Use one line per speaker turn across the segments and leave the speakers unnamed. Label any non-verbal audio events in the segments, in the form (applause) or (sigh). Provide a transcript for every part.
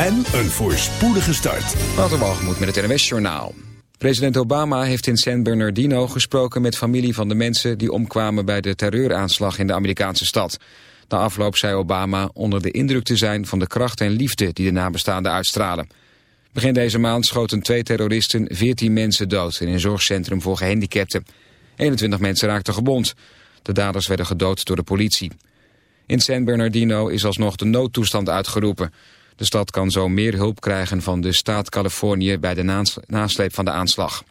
en een voorspoedige start.
Waterwalgemoed met het NWS Journaal. President Obama heeft in San Bernardino gesproken met familie van de mensen die omkwamen bij de terreuraanslag in de Amerikaanse stad. Na afloop zei Obama onder de indruk te zijn van de kracht en liefde die de nabestaanden uitstralen. Begin deze maand schoten twee terroristen 14 mensen dood in een zorgcentrum voor gehandicapten. 21 mensen raakten gewond. De daders werden gedood door de politie. In San Bernardino is alsnog de noodtoestand uitgeroepen. De stad kan zo meer hulp krijgen van de staat Californië bij de nasleep van de aanslag.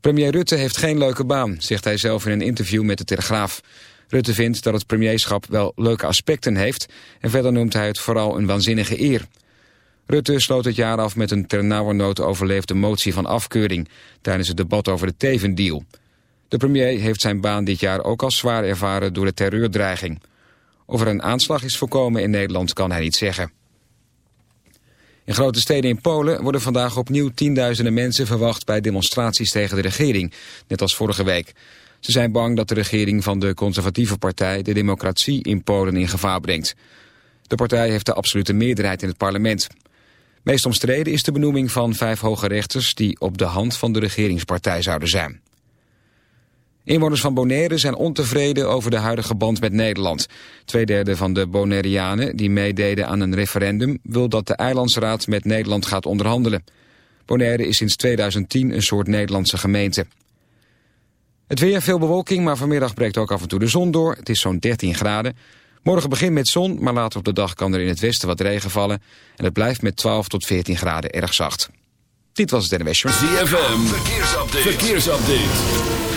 Premier Rutte heeft geen leuke baan, zegt hij zelf in een interview met de Telegraaf. Rutte vindt dat het premierschap wel leuke aspecten heeft... en verder noemt hij het vooral een waanzinnige eer. Rutte sloot het jaar af met een ternauwernood overleefde motie van afkeuring... tijdens het debat over de Tevendeal. De premier heeft zijn baan dit jaar ook al zwaar ervaren door de terreurdreiging. Of er een aanslag is voorkomen in Nederland kan hij niet zeggen. In grote steden in Polen worden vandaag opnieuw tienduizenden mensen verwacht bij demonstraties tegen de regering, net als vorige week. Ze zijn bang dat de regering van de conservatieve partij de democratie in Polen in gevaar brengt. De partij heeft de absolute meerderheid in het parlement. Meest omstreden is de benoeming van vijf hoge rechters die op de hand van de regeringspartij zouden zijn. Inwoners van Bonaire zijn ontevreden over de huidige band met Nederland. Tweederde van de Bonaireanen die meededen aan een referendum... wil dat de eilandsraad met Nederland gaat onderhandelen. Bonaire is sinds 2010 een soort Nederlandse gemeente. Het weer, veel bewolking, maar vanmiddag breekt ook af en toe de zon door. Het is zo'n 13 graden. Morgen begint met zon, maar later op de dag kan er in het westen wat regen vallen. En het blijft met 12 tot 14 graden erg zacht. Dit was het NWS.
ZFM, verkeersupdate. verkeersupdate.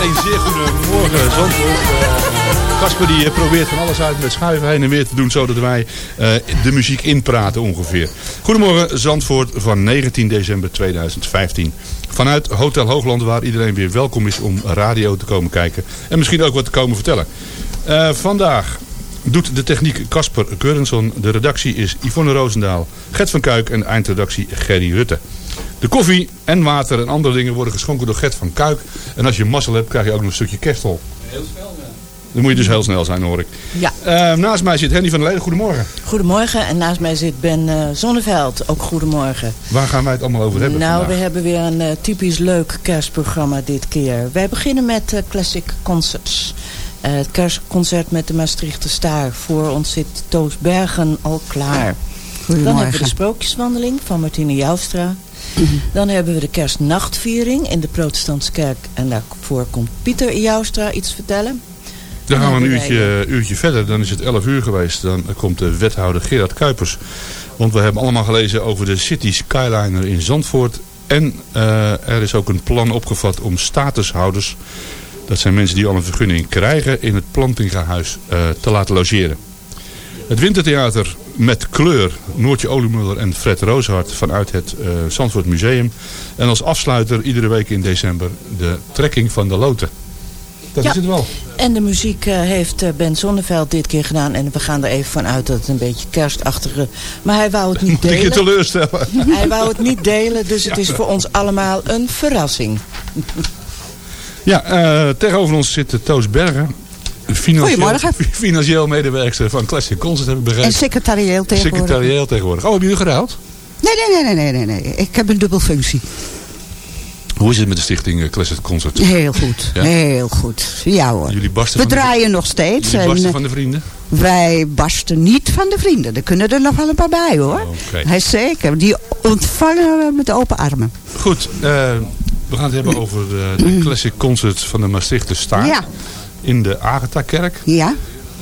Een zeer goedemorgen Zandvoort. Uh, Casper die eh, probeert van alles uit met schuiven heen en weer te doen zodat wij uh, de muziek inpraten ongeveer. Goedemorgen Zandvoort van 19 december 2015. Vanuit Hotel Hoogland waar iedereen weer welkom is om radio te komen kijken. En misschien ook wat te komen vertellen. Vandaag doet de techniek Casper Keurenson. De redactie is Yvonne Roosendaal, Gert van Kuik en eindredactie Gerry Rutte. De koffie en water en andere dingen worden geschonken door Gert van Kuik. En als je mazzel hebt, krijg je ook nog een stukje kerstel. Heel snel, ja. Dan moet je dus heel snel zijn, hoor ik.
Ja.
Uh, naast mij zit Henny van der Leden. Goedemorgen.
Goedemorgen. En naast mij zit Ben uh, Zonneveld. Ook goedemorgen.
Waar gaan wij het allemaal over hebben
Nou,
vandaag?
we hebben weer een uh, typisch leuk kerstprogramma dit keer. Wij beginnen met Classic Concerts. het kerstconcert met de Maastrichter Staar. Voor ons zit Toos Bergen al klaar. Dan hebben we de sprookjeswandeling van Martine Joustra. Dan hebben we de kerstnachtviering in de protestantse kerk. En daarvoor komt Pieter Joustra iets vertellen.
Dan gaan we een uurtje, uurtje verder. Dan is het 11 uur geweest. Dan komt de wethouder Gerard Kuipers. Want we hebben allemaal gelezen over de City Skyliner in Zandvoort. En uh, er is ook een plan opgevat om statushouders... dat zijn mensen die al een vergunning krijgen... in het Plantingahuis uh, te laten logeren. Het Wintertheater met kleur, Noortje Oliemuller en Fred Rooshart vanuit het uh, Zandvoort Museum. En als afsluiter iedere week in december de trekking van de loten. Dat
ja.
is het wel.
En de muziek uh, heeft uh, Ben Zonneveld dit keer gedaan. En we gaan er even van uit dat het een beetje kerstachtige... Maar hij wou het niet
Moet
delen.
ik je teleurstellen? (laughs)
Hij wou het niet delen, dus het is voor ons allemaal een verrassing.
Ja, uh, tegenover ons zit Toos Bergen. Financieel,
Goedemorgen.
Financieel medewerkster van Classic Concert heb ik begrepen.
En secretarieel tegenwoordig.
Secretarieel tegenwoordig. Oh, hebben jullie geruild?
Nee, nee, nee, nee, nee, nee. Ik heb een dubbelfunctie.
Hoe is het met de stichting Classic Concert?
Heel goed, ja? heel goed. Ja hoor.
Jullie barsten
We draaien de, nog steeds.
Jullie barsten
en,
van de vrienden?
Wij barsten niet van de vrienden. Er kunnen er nog wel een paar bij hoor.
Okay.
Hij zeker. Die ontvangen we met open armen.
Goed, uh, we gaan het hebben over de, de (clears throat) Classic Concert van de Maastrichter Staar.
Ja.
In de Agatha-kerk.
Ja.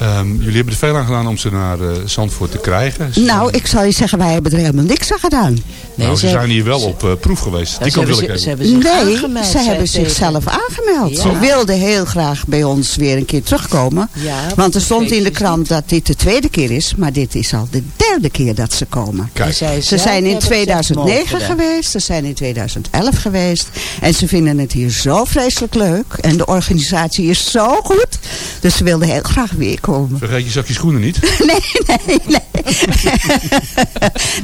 Um, jullie hebben er veel aan gedaan om ze naar uh, Zandvoort te krijgen.
Ze nou, ik zal je zeggen, wij hebben er helemaal niks aan gedaan.
Nee, nou, ze, ze zijn hier wel op uh, proef geweest.
Ja,
Die
ze,
wil
hebben,
ik
ze,
hebben.
ze hebben zich
nee,
aangemeld.
ze hebben zichzelf aangemeld. Ja. Ze wilden heel graag bij ons weer een keer terugkomen.
Ja,
want er stond in de krant dat dit de tweede keer is. Maar dit is al de derde keer dat ze komen.
Kijk.
Ze zijn in 2009 geweest. Ze zijn in 2011 geweest. En ze vinden het hier zo vreselijk leuk. En de organisatie is zo goed. Dus ze wilden heel graag weer komen.
Vergeet je zakje schoenen niet? (laughs)
Nee, nee, nee.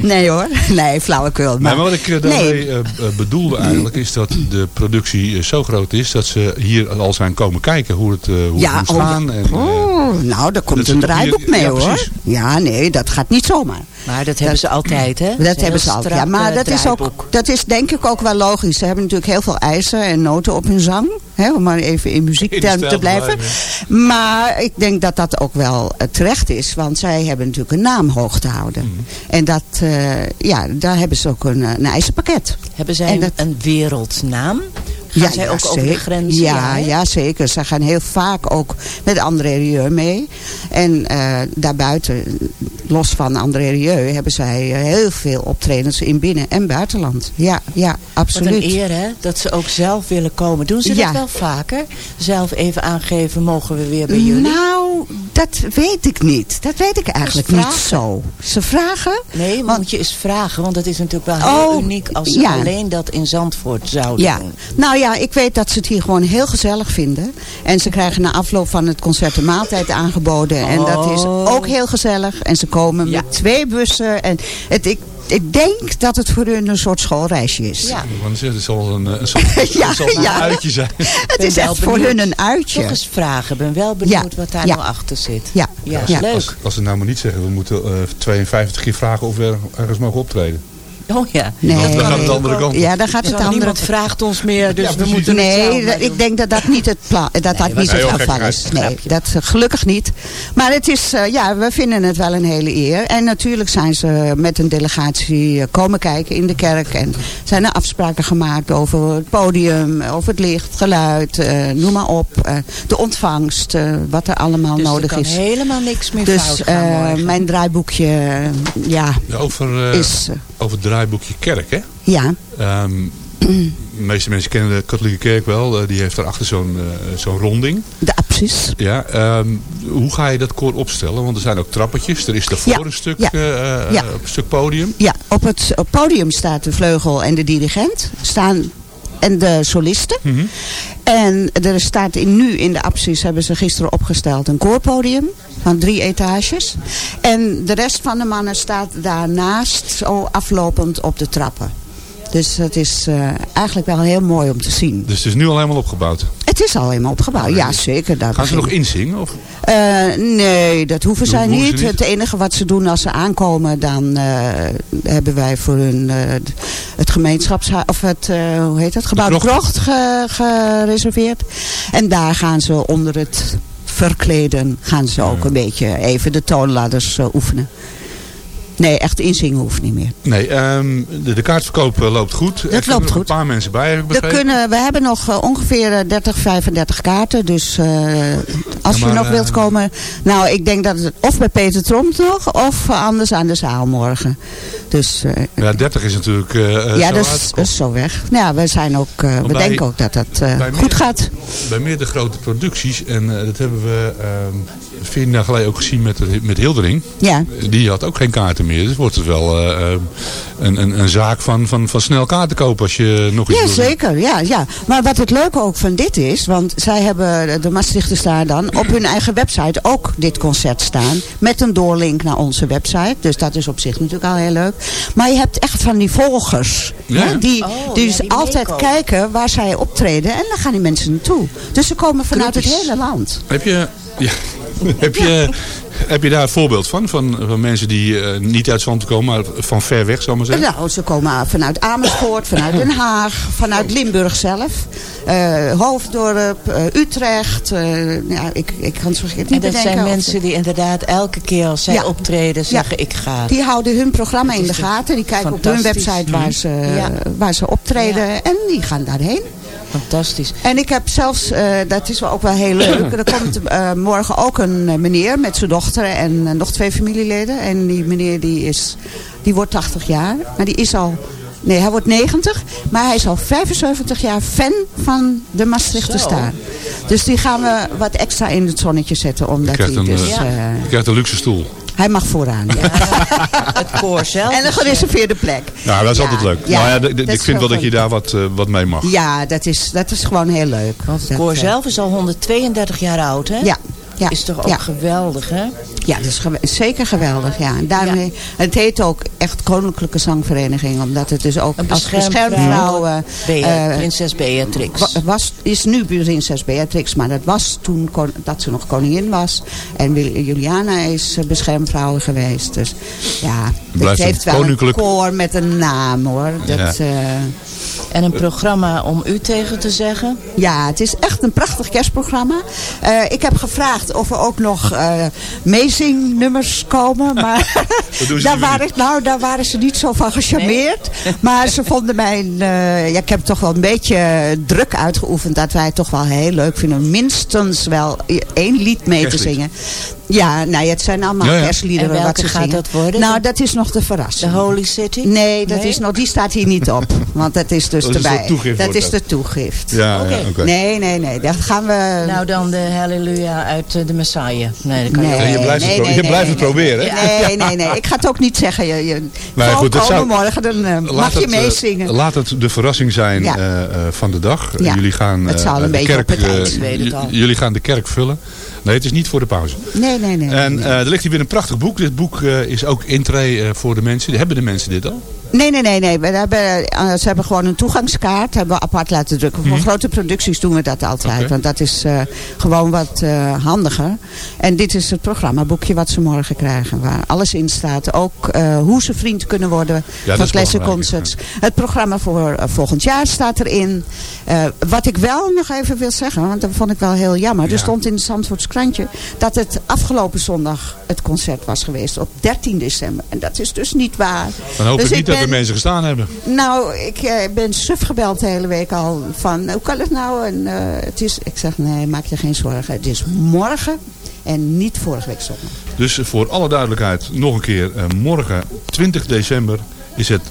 (laughs) nee hoor. Nee, flauwekul. Maar,
maar wat ik daarmee nee. uh, bedoelde eigenlijk is dat de productie zo groot is dat ze hier al zijn komen kijken hoe het, hoe
ja,
het moet gaan.
Oh, en, oh, nou, daar komt een draaiboek hier, mee ja, hoor. Ja, nee, dat gaat niet zomaar.
Maar dat hebben dat, ze altijd, hè?
Dat hebben ze altijd. Ja, maar dat is, ook, dat is denk ik ook wel logisch. Ze hebben natuurlijk heel veel eisen en noten op hun zang. Hè, om maar even in muziekterm te blijven. blijven. Maar ik denk dat dat ook wel uh, terecht is. Want zij hebben natuurlijk een naam hoog te houden.
Mhm.
Mm. En dat, uh, ja, daar hebben ze ook een, een eisenpakket.
Hebben zij
dat,
een wereldnaam? Gaan
ja,
zij
ja,
ook
zeker.
over de grenzen?
Ja, ja, ja, zeker. Ze gaan heel vaak ook met André Rieu mee. En uh, daarbuiten, los van André Rieu, hebben zij heel veel optredens in binnen- en buitenland. Ja, ja, absoluut.
Wat een eer, hè? Dat ze ook zelf willen komen. Doen ze
ja.
dat wel vaker? Zelf even aangeven, mogen we weer bij jullie?
Nou, dat weet ik niet. Dat weet ik eigenlijk niet zo. Ze vragen?
Nee, maar
want,
moet je eens vragen. Want het is natuurlijk wel heel
oh,
uniek als ze
ja.
alleen dat in Zandvoort zouden
ja.
doen.
Nou ja, ik weet dat ze het hier gewoon heel gezellig vinden. En ze krijgen na afloop van het concert een maaltijd aangeboden. Oh. En dat is ook heel gezellig. En ze komen ja. met twee bussen. En het, ik, ik denk dat het voor hun een soort schoolreisje is.
Ja.
Het zal een, een, soort, (laughs)
ja,
het zal een
ja.
uitje zijn. (laughs)
Het is echt voor hun een uitje.
Toch eens vragen. Ik ben wel benieuwd ja. wat daar nou achter zit.
Ja,
ja. leuk.
Als, als ze nou maar niet zeggen, we moeten uh, 52 keer vragen of we ergens mogen optreden.
Oh ja.
Nee.
Dan, dan gaat het de andere kant.
Ja, dan gaat het de andere
Niemand vraagt ons meer, dus
ja,
we moeten
Nee, dat, ik denk dat dat niet het, dat
nee,
dat niet het geval is. Nee, dat gelukkig niet. Maar het is, uh, ja, we vinden het wel een hele eer. En natuurlijk zijn ze met een delegatie uh, komen kijken in de kerk. En zijn er afspraken gemaakt over het podium, over het licht, geluid, uh, noem maar op. de ontvangst, wat er allemaal
dus
nodig
er kan
is.
helemaal niks meer
dus,
fout gaan
mijn draaiboekje, ja,
over,
is...
over het draaiboekje kerk, hè?
Ja.
Um, de meeste mensen kennen de katholieke kerk wel. Eh, die heeft daarachter zo'n eh, zo'n ronding.
De apsis.
Ja, ehm, hoe ga je dat koor opstellen? Want er zijn ook trappetjes. Er is daarvoor
Ja,
een, stuk,
ja,
eh,
ja.
een stuk podium.
Ja, op het op podium staat de vleugel en de dirigent. Staan en de solisten.
Mhm.
En er staat in, nu in de apsis, hebben ze gisteren opgesteld, een koorpodium van drie etages. En de rest van de mannen staat daarnaast, zo aflopend op de trappen. Dus het is eh, eigenlijk wel heel mooi om te zien.
Dus het is nu al helemaal opgebouwd.
Het is al helemaal opgebouwd, ja zeker. Daar
Gaan ze nog inzingen? Of?
Eh, nee, dat hoeven
Dat
zij niet.
niet?
Het enige wat ze doen als ze aankomen, dan eh, hebben wij voor hun het gemeenschapshuis, of het, hoe heet dat, gebouw de
krocht.
krocht ge- gereserveerd. En daar gaan ze onder het verkleden, gaan ze ook een beetje even de toonladders oefenen. Nee, echt inzingen hoeft niet meer.
Nee, ehm, de, de kaartverkoop eh, loopt goed. er kunnen
loopt
nog
goed.
een paar mensen bij, heb ik
Er kunnen, we hebben nog eh, ongeveer eh, 30, 35 kaarten. Dus eh, als
Ja,
je nog wilt
eh,
komen. Nou, ik denk dat het of bij Peter Tromp nog. Of eh, anders aan de zaal morgen. Dus eh,
Ja, 30 is natuurlijk eh, eh,
ja, dat is, dat zo weg. Nou Ja, we, zijn ook, eh, we
bij-
denken ook dat dat eh, goed
meer-
gaat.
Bij meerdere grote producties, en eh, dat hebben we ehm 14 jaar geleden ook gezien met, met Hildering.
Ja.
Die had ook geen kaarten meer. Dus wordt het wel eh, ehm, een, een, een zaak van, van, van snel kaarten kopen als je nog iets
Ja, zeker. Ja, ja. Maar wat het leuke ook van dit is, want zij hebben, de Maastrichters daar dan, op hun eigen website ook dit concert staan. Met een doorlink naar onze website. Dus dat is op zich natuurlijk al heel leuk. Maar je hebt echt van die volgers.
Ja.
hè, die,
Oh,
die
ja,
dus
die
altijd
meekomen.
kijken waar zij optreden. En dan gaan die mensen naartoe. Dus ze komen vanuit het hele land.
Heb je, ja, (laughs) heb, je, heb je daar een voorbeeld van? Van, van mensen die eh, niet uit Zand komen, maar van ver weg, zal ik maar zeggen?
Nou, ze komen vanuit Amersfoort, vanuit Den Haag, vanuit Limburg zelf. eh, Hoofddorp, eh, Utrecht. eh, ja, ik, ik kan het zo niet
En dat zijn mensen die inderdaad elke keer als zij
Ja.
optreden zeggen ik ga.
Die houden hun programma in de gaten. Die kijken op hun website waar ze,
Ja.
waar ze optreden. En die gaan daarheen.
Fantastisch.
En ik heb zelfs, eh, dat is wel ook wel heel leuk. (clears throat) Er komt eh, morgen ook een eh, meneer met zijn dochter en nog twee familieleden. En die meneer die is, die wordt 80 jaar. Maar die is al, nee hij wordt 90. Maar hij is al 75 jaar fan van de Maastrichter
Zo.
Staar. Dus die gaan we wat extra in het zonnetje zetten. Omdat
krijgt
hij
een,
dus,
Je krijgt een luxe stoel.
Hij mag vooraan. Ja. (laughs)
Het koor zelf.
En een
Nou,
gereserveerde plek.
dat is
Ja,
altijd leuk.
ja,
nou ja,
dat
ik vind wel dat je daar wat, eh, wat mee mag.
Ja, dat is, dat is gewoon heel leuk.
Want het
Dat,
koor
eh,
zelf is al 132 jaar oud, hè?
Ja. Ja,
Is toch ook
ja.
geweldig, hè?
Ja, dat is zeker geweldig. Ja. En daarmee, Het heet ook echt Koninklijke Zangvereniging. Omdat het dus ook als
beschermvrouw,
beschermvrouw... eh,
Bea-
eh,
Prinses Beatrix.
wa- was, is nu prinses Beatrix, maar dat was toen kon- dat ze nog koningin was. En Juliana is eh, beschermvrouw geweest. Dus ja, het
Blijft
heeft wel
koninklijk-
een koor met een naam hoor. Dat,
Ja.
eh,
En een programma om u tegen te zeggen.
Ja, het is echt een prachtig kerstprogramma. Eh, ik heb gevraagd of er ook nog eh meezingnummers komen. (laughs) Maar daar, waren, nou, daar waren ze niet zo van gecharmeerd. (laughs) Maar ze vonden mijn... eh, ja, ik heb toch wel een beetje druk uitgeoefend... dat wij het toch wel heel leuk vinden... minstens wel één lied mee te zingen. Ja, nou, ja, het zijn allemaal
Ja, ja.
kerstliederen
En welke
wat ze
gaat
zingen.
dat worden?
Nou, dat is nog de
De
verrassing.
Holy City?
Nee, dat
Nee?
Is nog, die staat hier niet op. Want dat is dus
Dat is een
erbij.
toegift
dat is
dat.
de toegift.
Ja,
oké.
Nee, nee, nee. Dat gaan we...
Nou dan de Halleluja uit eh, de Messiah. Nee, dat kan
Nee.
je
blijft het, pro- je blijft het proberen. hè?
Nee, nee, nee. Ik ga het ook niet zeggen. Je, je, (laughs)
Nou goed, dat
komen
zou-
morgen, dan eh, mag je
het, eh,
meezingen.
laat het de verrassing zijn
Ja.
eh, eh, van de dag.
Ja.
Jullie gaan
Het zal een
de
beetje
kerk,
op het eind.
Ik weet het
j-
al.
Jullie gaan de kerk vullen. Nee, het is niet voor de pauze.
nee, nee, nee.
En
nee.
eh, er ligt hier weer een prachtig boek. Dit boek eh, is ook intree eh, voor de mensen. Hebben de mensen dit al?
Nee, nee, nee. nee. We hebben, eh, ze hebben gewoon een toegangskaart. Hebben we apart laten drukken. Voor grote producties doen we dat altijd.
Mhm.
Want dat is eh, gewoon wat eh, handiger. En dit is het programmaboekje wat ze morgen krijgen. Waar alles in staat. Ook hoe ze vriend kunnen worden van Classic Concerts. Het programma voor volgend jaar staat erin. Wat ik wel nog even wil zeggen. Want dat vond ik wel heel jammer.
Ja.
Er stond in het Zandvoorts krantje. Dat het afgelopen zondag het concert was geweest. Op 13 december. En dat is dus niet waar.
Dan hoop
Dus
ik niet dat mensen gestaan hebben.
nou, ik eh, ben suf gebeld de hele week al van, hoe kan het nou? En, eh, het is, ik zeg, nee, maak je geen zorgen. Het is morgen en niet vorige week zondag.
Dus voor alle duidelijkheid nog een keer. eh, morgen 20 december is het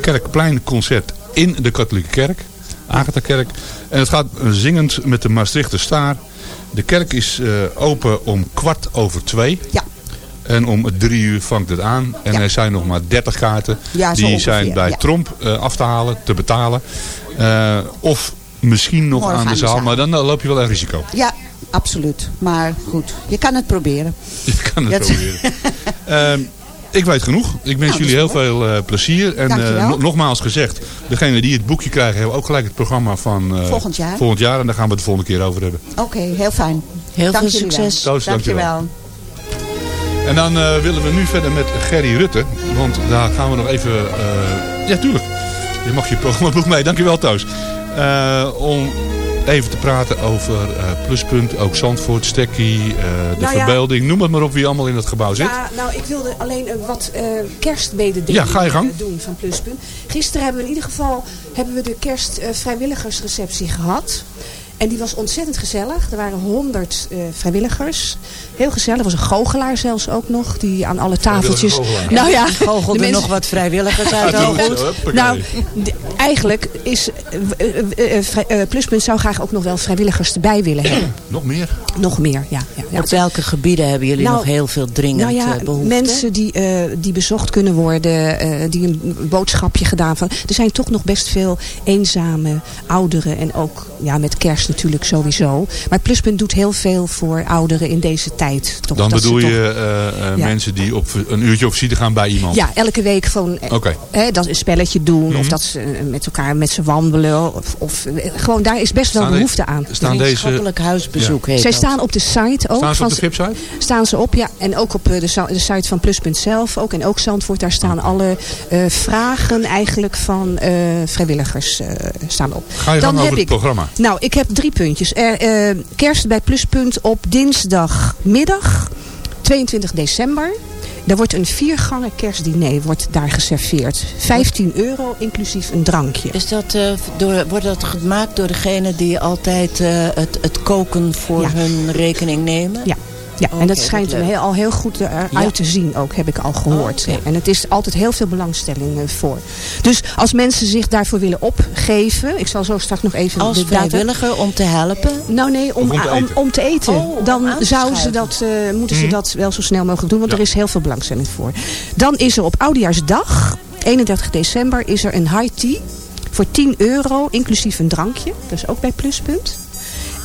Kerkpleinconcert in de katholieke kerk. Agatha-kerk. En het gaat zingend met de Maastrichter Staar. De kerk is open om kwart over twee.
Ja.
En om drie uur vangt het aan. En
Ja.
er zijn nog maar 30 kaarten.
Ja,
die
ongeveer,
zijn bij
ja.
Tromp eh, af te halen, te betalen. Eh, of misschien nog aan de
aan de
zaal. Maar dan loop je wel een risico.
Ja, absoluut. Maar goed, je kan het proberen. (laughs)
Je kan het
Dat-
proberen. Ehm, ik weet genoeg. Ik wens
Nou,
jullie heel veel eh, plezier. En eh, nogmaals gezegd, degene die het boekje krijgen hebben ook gelijk het programma van eh,
Volgend jaar.
volgend jaar. En daar gaan we het de volgende keer over hebben.
Oké, heel fijn.
Heel
Dank
veel
wel.
succes.
Toos, dankjewel.
Dankjewel.
En dan eh, willen we nu verder met Gerry Rutte. Want daar gaan we nog even... eh, ja, tuurlijk. Je mag je programmaboek mee. Dankjewel, Toos. Eh, om even te praten over Pluspunt, ook Zandvoort, Stekkie, de
Nou ja.
verbeelding. Noem het maar op wie allemaal in het gebouw zit.
Ja, nou, ik wilde alleen wat kerstmededelingen
Ja, ga je gang.
doen van Pluspunt. Gisteren hebben we in ieder geval hebben we de kerstvrijwilligersreceptie gehad. En die was ontzettend gezellig. Er waren honderd eh, vrijwilligers. Heel gezellig. Er was een goochelaar zelfs ook nog. Die aan alle tafeltjes... Nou ja,
Goochelde
de mensen-
nog wat vrijwilligers uit
nou, eigenlijk is eh, eh, eh, Pluspunt zou graag ook nog wel vrijwilligers erbij willen hebben. (clears throat)
Nog meer?
Nog meer, ja. ja, ja.
Op welke gebieden hebben jullie
Nou,
nog heel veel dringend
Nou ja,
eh, behoefte?
mensen die, eh, die bezocht kunnen worden, eh, die een boodschapje gedaan van. Er zijn toch nog best veel eenzame ouderen en ook ja, met kerst natuurlijk sowieso. Maar Pluspunt doet heel veel voor ouderen in deze tijd. Toch,
Dan bedoel
toch-
je eh, eh,
Ja.
mensen die op een uurtje op visite gaan bij iemand?
Ja, elke week gewoon
Oké.
hè, dat een spelletje doen.
Mhm.
Of dat ze met elkaar met ze wandelen. Of, of gewoon daar is best wel behoefte aan.
Staan deze...
Huisbezoek heet
Zij
dat.
staan op de site ook.
Staan ze op de VIP-site?
Staan ze op, ja. En ook op eh, de, site van Pluspunt zelf ook. En ook Zandvoort, daar staan alle eh, vragen eigenlijk van eh, vrijwilligers eh, staan op.
Ga je
Dan heb
over het
ik-
programma?
Nou, ik heb drie puntjes. Kerst bij Pluspunt op dinsdagmiddag, 22 december. Er wordt een viergangen kerstdiner wordt daar geserveerd. 15 euro, inclusief een drankje.
Is dat, eh, door, wordt dat gemaakt door degene die altijd eh, het, het koken voor
Ja.
hun rekening nemen?
Ja. Ja, en dat schijnt er
leuk.
heel, al heel goed eruit
Ja.
te zien ook, heb ik al gehoord. En het is altijd heel veel belangstelling eh, voor. Dus als mensen zich daarvoor willen opgeven, ik zal zo straks nog even
Als
de data...
vrijwilliger om te helpen?
Nou nee, om,
om te eten?
om te eten.
Oh,
dan zouden ze dat, eh, moeten ze
Mhm.
dat wel zo snel mogelijk doen, want
Ja.
er is heel veel belangstelling voor. Dan is er op Oudejaarsdag, 31 december, is er een high tea voor 10 euro, inclusief een drankje. Dat is ook bij Pluspunt.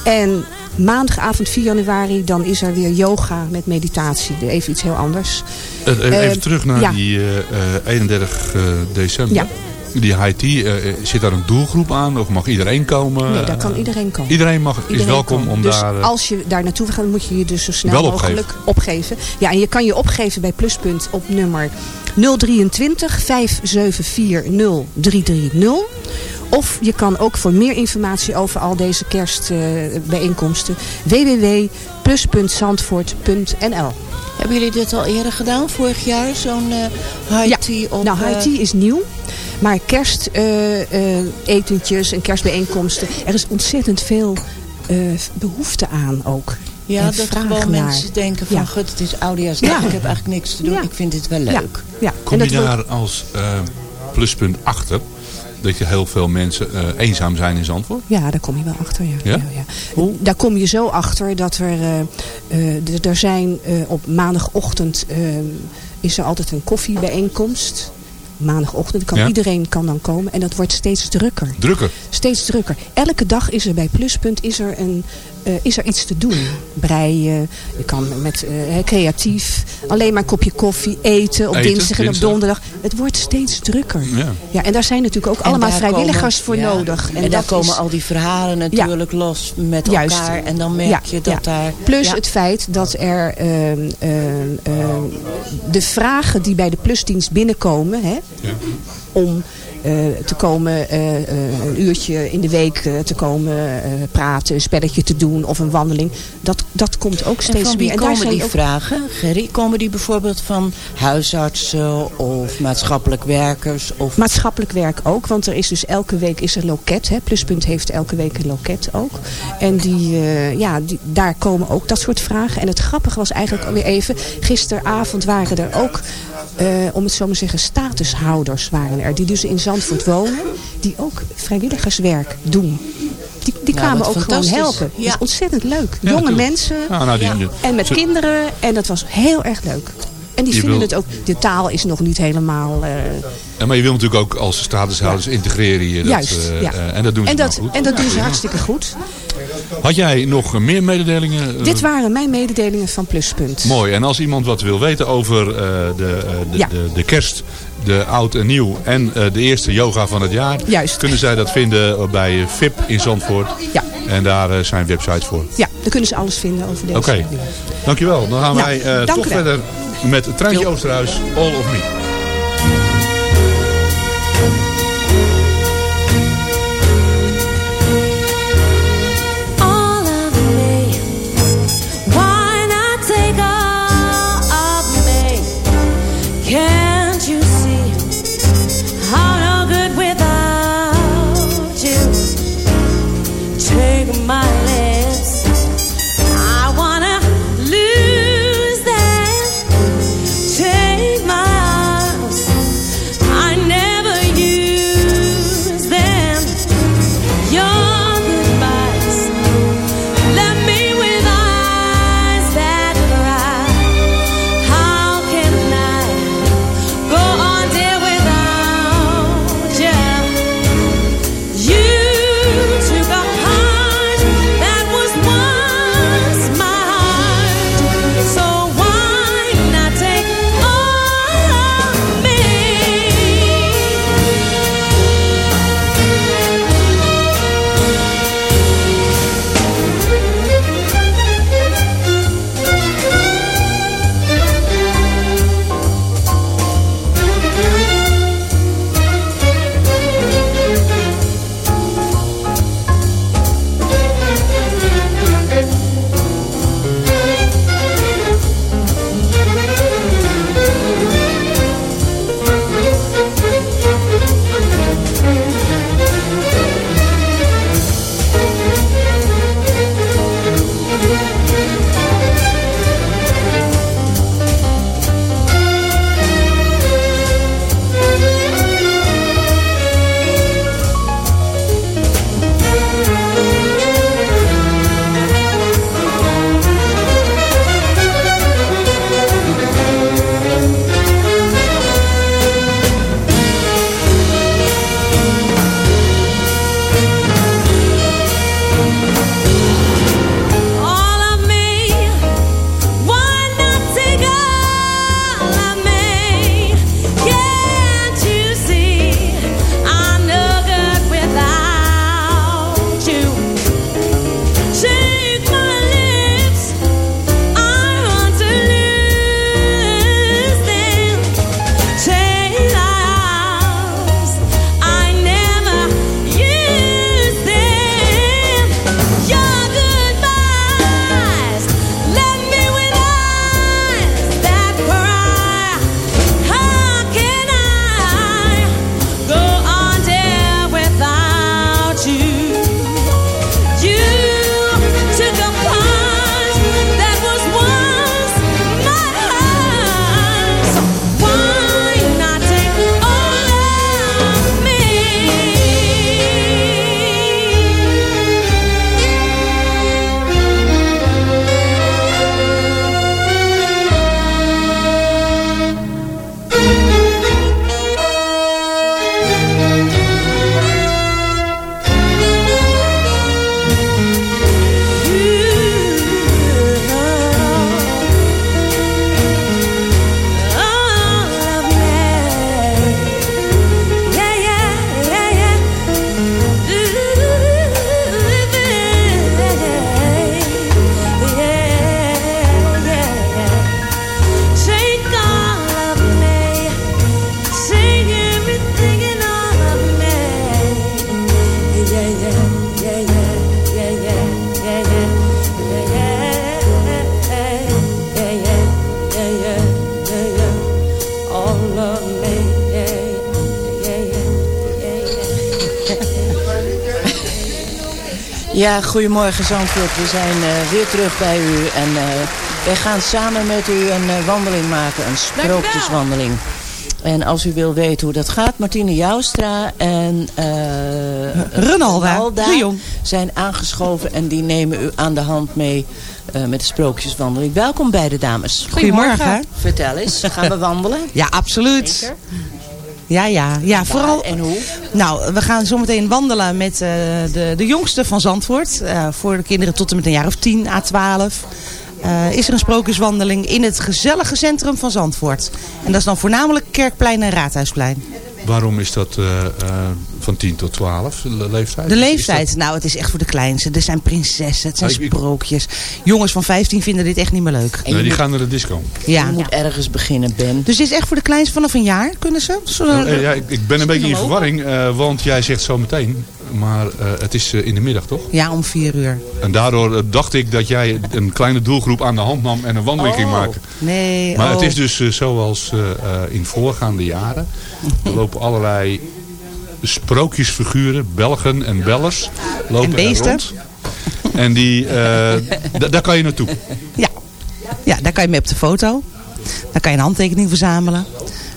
En maandagavond 4 januari, dan is er weer yoga met meditatie. Even iets heel anders.
Eh, eh, Even
Eh,
terug naar
ja.
die eh, eh, 31 eh, december.
Ja.
Die IT, eh, zit daar een doelgroep aan? Of mag iedereen komen?
Nee, daar kan iedereen komen.
Iedereen mag, is welkom
kan.
om
dus
daar...
als je daar naartoe gaat, moet je je dus zo snel
opgeven.
mogelijk opgeven. Ja, en je kan je opgeven bij Pluspunt op nummer 023 574 0330. Of je kan ook voor meer informatie over al deze kerstbijeenkomsten www.plus.zandvoort.nl
Hebben jullie dit al eerder gedaan, vorig jaar? Zo'n eh high
Ja.
tea op...
Nou, high
eh,
tea is nieuw. Maar kerstetentjes en kerstbijeenkomsten. Er is ontzettend veel eh, behoefte aan ook.
Ja,
en
dat gewoon
naar.
mensen denken van,
Ja.
gut, het is oudejaarsdag,
Ja.
ik heb eigenlijk niks te doen,
Ja.
ik vind dit wel leuk.
Ja, ja.
Kom
en
je
wordt-
daar als eh, pluspunt achter? Dat je heel veel mensen eh, eenzaam zijn in Zandvoort?
Ja, daar kom je wel achter. Ja.
Ja?
Ja, Daar kom je zo achter dat er, er zijn op maandagochtend is er altijd een koffiebijeenkomst. Maandagochtend kan
Ja.
iedereen kan dan komen en dat wordt steeds drukker.
Drukker.
Steeds drukker. Elke dag is er bij Pluspunt is er, een, eh, is er iets te doen. Breien, je kan met eh, creatief, alleen maar een kopje koffie, eten op
Eten,
dinsdag en op donderdag. Het wordt steeds drukker.
Ja.
Ja, en daar zijn natuurlijk ook
En
allemaal
daar
vrijwilligers
komen-
voor
ja,
nodig.
En, daar
dat
komen
is-
al die verhalen natuurlijk los met
Juist.
elkaar. En dan merk
Ja,
je dat
ja.
daar...
Plus
ja.
het feit dat er ehm, ehm, ehm, de vragen die bij de plusdienst binnenkomen... Hè,
Ja.
om te komen eh, eh, een uurtje in de week eh, te komen eh, praten, een spelletje te doen of een wandeling. Dat, dat komt ook
En
steeds
van wie
meer. En daar
komen
zijn
die
ook
vragen, Gerry? Komen die bijvoorbeeld van huisartsen of maatschappelijk werkers? Of...
Maatschappelijk werk ook, want er is dus elke week is er loket. Hè. Pluspunt heeft elke week een loket ook. En die, eh, ja, die, daar komen ook dat soort vragen. En het grappige was eigenlijk alweer even, gisteravond waren er ook, eh, om het zo maar te zeggen, statushouders waren er. Die dus in Zandvoort wonen. Die ook vrijwilligerswerk doen. Die, die kwamen ook gewoon helpen. Dat
Ja.
is ontzettend leuk.
Ja,
Jonge mensen.
Ja, nou, die-
En met kinderen. En dat was heel erg leuk. En die
Je
vinden
wil-
het ook. De taal is nog niet helemaal... eh,
Ja, maar je wil natuurlijk ook als statushouders integreren je. Dat,
Juist,
eh,
ja.
en dat doen ze
en dat,
goed.
en dat doen ze hartstikke goed.
Had jij nog meer mededelingen? Eh,
Dit waren mijn mededelingen van Pluspunt.
Mooi. En als iemand wat wil weten over eh, de, eh, de,
Ja.
de, de kerst, de oud en nieuw en de eerste yoga van het jaar.
Juist.
Kunnen zij dat vinden bij VIP in Zandvoort.
Ja.
En daar eh, zijn websites voor.
Ja, daar kunnen ze alles vinden over deze
Oké. Dankjewel. Dan gaan
Nou,
wij toch verder met het Treintje Oosterhuis, All of Me.
Ja, goedemorgen Zandvoort. We zijn eh, weer terug bij u. En eh, wij gaan samen met u een eh, wandeling maken. Een sprookjeswandeling. En als u wil weten hoe dat gaat, Martine Joustra en eh
Renalda
zijn aangeschoven en die nemen u aan de hand mee eh, met de sprookjeswandeling. Welkom beide dames.
Goedemorgen.
Vertel eens, gaan we wandelen?
Ja, absoluut. Ja, ja, ja, vooral.
En hoe?
Nou, we gaan zometeen wandelen met eh, de, de jongste van Zandvoort. Eh, voor de kinderen tot en met een jaar of 10 à 12. eh, is er een sprookjeswandeling in het gezellige centrum van Zandvoort. En dat is dan voornamelijk Kerkplein en Raadhuisplein.
Waarom is dat eh, van 10 tot 12 de leeftijd?
De leeftijd, nou het is echt voor de kleinste. Er zijn prinsessen, het zijn
Ah, ik-
sprookjes. Jongens van 15 vinden dit echt niet meer leuk.
Nee, die gaan naar de disco.
Ja.
Je moet ergens beginnen, Ben.
Dus dit is echt voor de kleinste vanaf een jaar, kunnen ze? Zullen
Eh, ja, ik, ik ben een beetje in verwarring, eh, want jij zegt zo meteen. Maar eh, het is in de middag, toch?
Ja, om vier uur.
En daardoor dacht ik dat jij een kleine doelgroep aan de hand nam en een wandeling ging
Oh.
maken.
Nee,
Maar
oh.
het is dus zoals eh, eh, in voorgaande jaren. Er lopen allerlei sprookjesfiguren, Belgen en Bellers. Lopen
En
er
beesten.
rond. En die, eh, da- daar kan je naartoe.
Ja. ja, daar kan je mee op de foto. Daar kan je een handtekening verzamelen.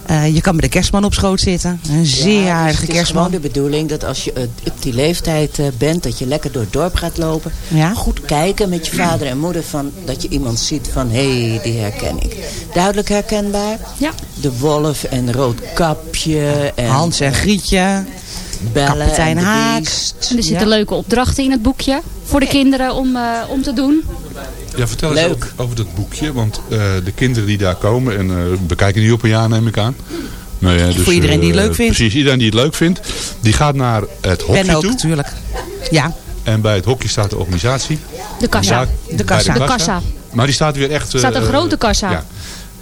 Eh, je kan met de kerstman op schoot zitten. Een zeer
Ja, dus
aardige
Het is
kerstman.
gewoon de bedoeling dat als je eh, op die leeftijd eh, bent, dat je lekker door het dorp gaat lopen.
Ja.
Goed kijken met je vader en moeder van dat je iemand ziet van hé, hey, die herken ik. Duidelijk herkenbaar.
Ja.
De wolf en rood kapje en
Hans en Grietje.
Bellen
kapitein
en de
Haak.
beest.
En er zitten
Ja.
leuke opdrachten in het boekje voor de kinderen om, eh, om te doen.
Ja, vertel eens
Leuk.
over, over dat boekje. Want eh, de kinderen die daar komen, en eh, we kijken niet op een jaar neem ik aan. Nou ja, dus,
Voor iedereen die het leuk vindt.
Precies, iedereen die het leuk vindt. Die gaat naar het hokje
Ben ook
toe.
natuurlijk. Ja,
En bij het hokje staat de organisatie.
De kassa.
Zaak-
de kassa.
De kassa.
Maar die staat weer echt...
Er staat een grote kassa.
Ja.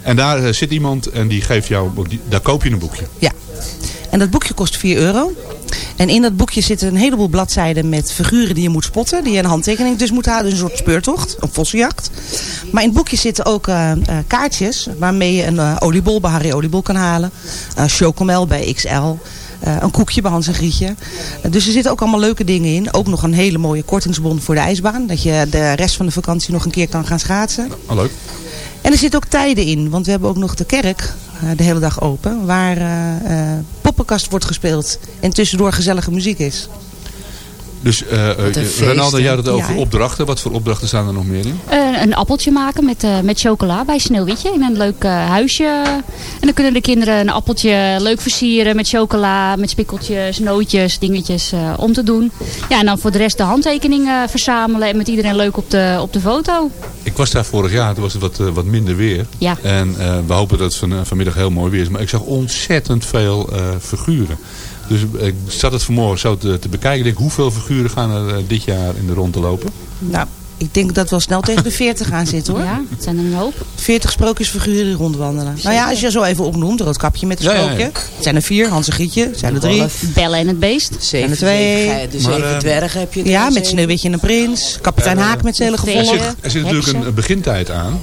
En daar zit iemand en die geeft jou... die- daar koop je een boekje.
ja. En dat boekje kost 4 euro. En in dat boekje zitten een heleboel bladzijden met figuren die je moet spotten. Die je een handtekening dus moet halen. Een soort speurtocht, een vossenjacht. Maar in het boekje zitten ook eh, eh, kaartjes waarmee je een eh, oliebol bij Harry Oliebol kan halen. Chocomel bij XL. een koekje bij Hans en Grietje. Dus er zitten ook allemaal leuke dingen in. Ook nog een hele mooie kortingsbon voor de ijsbaan. Dat je de rest van de vakantie nog een keer kan gaan schaatsen.
Oh, leuk.
En er zitten ook tijden in, want we hebben ook nog de kerk eh, de hele dag open. Waar eh, eh, poppenkast wordt gespeeld en tussendoor gezellige muziek is.
Dus uh,
Wat een feest,
Renaldo, jij had het over
Ja,
opdrachten. Wat voor opdrachten staan er nog meer in?
Eh, een appeltje maken met, eh, met chocola bij Sneeuwwitje in een leuk eh, huisje. En dan kunnen de kinderen een appeltje leuk versieren met chocola, met spikkeltjes, nootjes, dingetjes eh, om te doen. Ja, en dan voor de rest de handtekeningen verzamelen en met iedereen leuk op de, op de foto.
Ik was daar vorig jaar, toen was het wat, eh, wat minder weer.
Ja.
En eh, we hopen dat het van, vanmiddag heel mooi weer is. Maar ik zag ontzettend veel eh, figuren. Dus ik zat het vanmorgen zo te, te bekijken. Ik denk, hoeveel figuren gaan er eh, dit jaar in de rond te lopen?
Nou, ik denk dat we al snel tegen de 40 aan zitten hoor.
Ja, het zijn er een hoop.
40 sprookjesfiguren die rondwandelen. Nou ja, als je zo even opnoemt, roodkapje met een
Ja, ja, ja.
sprookje. Het zijn er vier, Hans en Grietje. Het zijn er
De
drie.
Bellen en het beest.
Zeven,
er twee.
zeven, de
Maar,
zeven
eh,
dwergen heb je.
Ja, met. Sneeuwwitje en een prins. Kapitein
Eh,
Haak met zijn hele
er
Er
gevolg.
zit, er zit natuurlijk een begintijd aan.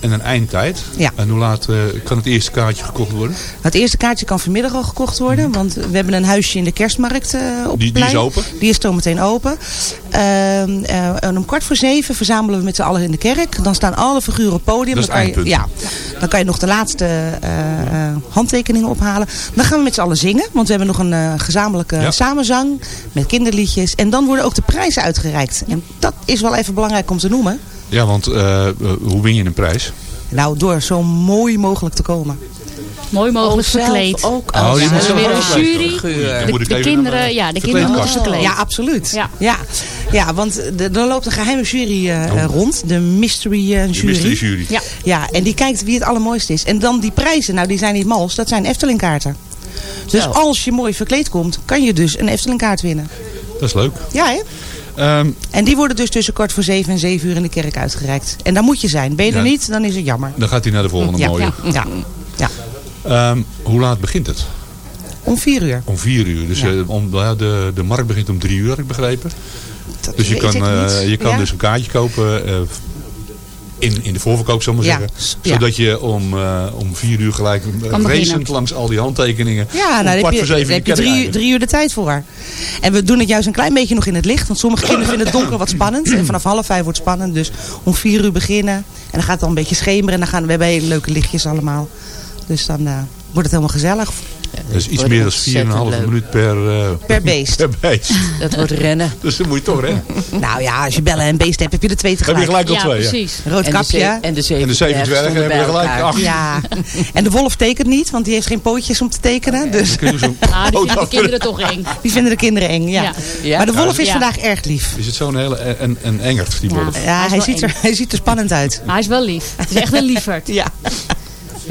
En een eindtijd.
Ja.
En hoe laat eh, kan het eerste kaartje gekocht worden?
Het eerste kaartje kan vanmiddag al gekocht worden. Want we hebben een huisje in de kerstmarkt eh, op
Die-
het
die is
plein.
open?
Die is zometeen open. Ehm, eh, en om kwart voor zeven verzamelen we met z'n allen in de kerk. Dan staan alle figuren op het podium.
Dat is
dan kan je. Ja, dan kan je nog de laatste eh, eh, handtekeningen ophalen. Dan gaan we met z'n allen zingen. Want we hebben nog een eh, gezamenlijke
Ja.
samenzang met kinderliedjes. En dan worden ook de prijzen uitgereikt. En dat is wel even belangrijk om te noemen.
Ja, want hoe win je een prijs?
Nou, door zo mooi mogelijk te komen.
Mooi mogelijk verkleed.
Ook
Oh, moet
weer
ook
een jury. De, de kinderen, ja, de kinderen moeten verkleed.
Ja, absoluut.
Ja.
Ja, ja want de- er loopt een geheime jury eh, eh, rond. De mystery eh,
De
jury.
mystery jury.
Ja.
Ja, en die kijkt wie het allermooiste is. En dan die prijzen, nou die zijn niet mals, dat zijn Eftelingkaarten. Dus
Zo.
als je mooi verkleed komt, kan je dus een Eftelingkaart winnen.
Dat is leuk.
Ja, hè?
Ehm,
En die worden dus tussen kwart voor zeven en zeven uur in de kerk uitgereikt. En daar moet je zijn. Ben je er niet, dan is het jammer.
dan gaat hij naar de volgende
Ja,
mooie.
ja, ja.
Ehm, hoe laat begint het?
Om vier uur.
Om vier uur. Dus
Ja.
eh, om, nou de, de markt begint om drie uur, heb ik begrepen.
Dat
Dus je
weet
kan,
ik
eh, je kan
Ja.
dus een kaartje kopen eh, in, in de voorverkoop, zal ik maar
Ja,
zeggen. Zodat je om, eh, om vier uur gelijk racend langs al die handtekeningen.
Ja, nou, daar heb
kwart
je,
voor zeven
heb je drie,
eindigen.
drie uur de tijd voor. En we doen het juist een klein beetje nog in het licht. Want sommige kinderen vinden het donker wat spannend. En vanaf half vijf wordt het spannend. Dus om vier uur beginnen. En dan gaat het al een beetje schemeren. En dan gaan we hebben hele leuke lichtjes allemaal. Dus dan eh, wordt het helemaal gezellig.
Is iets meer dan 4,5 minuut per, eh,
Per beest. (laughs)
per beest.
Dat wordt rennen. (laughs)
Dus dan moet je toch rennen.
Nou ja, als je bellen en beest hebt, heb je er twee
Heb
tegelijk.
je gelijk al twee, ja.
Rood
En de
kapje.
en de zeven
En de zeven
dwergen
dwergen er
bij
gelijk acht.
Ja, (laughs) en de wolf tekent niet, want die heeft geen pootjes om te tekenen. Dus
Dan je
Ah, die vinden de kinderen toch eng.
die vinden de kinderen eng, ja.
Ja.
Ja.
Maar de wolf is
Ja.
vandaag erg lief.
Is het zo'n hele een, een engert, die
Ja.
wolf?
Ja,
Hij
ziet, er, hij ziet er spannend uit.
Maar hij is wel lief. Het is echt een lieverd.
Ja.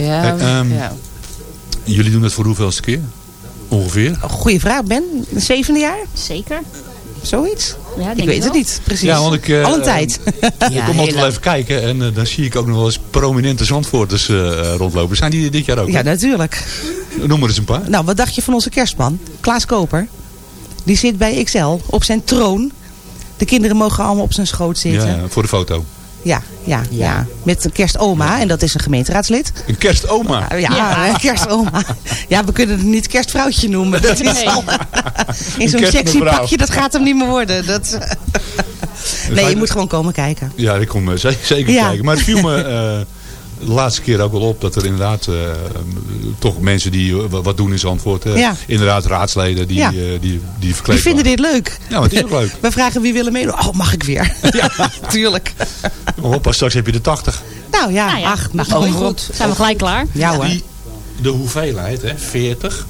Ja,
Hey, ehm,
ja.
Jullie doen dat voor hoeveelste keer? Ongeveer?
Goeie vraag, Ben. Het zevende jaar?
Zeker.
Zoiets?
Ja,
Ik
denk
weet het niet, precies.
Ja, want ik, eh,
Al een tijd.
ik kom altijd wel even kijken en eh, dan zie ik ook nog wel eens prominente Zandvoorters eh, rondlopen. Zijn die dit jaar ook?
Ja, natuurlijk.
Noem maar eens een paar.
Nou, wat dacht je van onze kerstman? Klaas Koper. Die zit bij XL op zijn troon. De kinderen mogen allemaal op zijn schoot zitten.
Ja, voor de foto.
Ja, ja, ja. Met een kerstoma en dat is een gemeenteraadslid.
Een kerstoma.
Ja, een kerstoma. Ja, we kunnen het niet kerstvrouwtje noemen. Dat is
Nee.
al, in zo'n sexy pakje, dat gaat hem niet meer worden. Dat, (laughs) nee, je moet gewoon komen kijken.
Ja, ik kom eh, ze- zeker
Ja.
kijken. Maar het viel me (laughs) eh, de laatste keer ook wel op dat er inderdaad eh, toch mensen die eh, wat doen in Zandvoort. eh,
Ja.
Inderdaad raadsleden die,
Ja.
eh, die, die
Die
verkleed
vinden
waren.
dit leuk.
Ja, maar het is ook leuk. (laughs)
We vragen wie willen meedoen. Oh, mag ik weer? (laughs) Ja, (laughs) tuurlijk.
Hoppa, straks heb je de 80.
Nou ja,
Nou ja,
ach, mag
mooi.
gewoon goed.
Zijn we gelijk klaar?
Ja hoor.
Die, de hoeveelheid, hè, 40,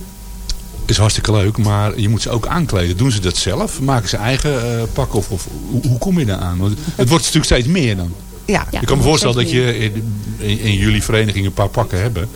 is hartstikke leuk. Maar je moet ze ook aankleden. Doen ze dat zelf? Maken ze eigen eh pak? Of, of hoe, hoe kom je daar aan? Want het wordt natuurlijk steeds meer dan.
Ja.
Ja,
ik kan me voorstellen dat je in, in, in jullie vereniging een paar pakken hebben.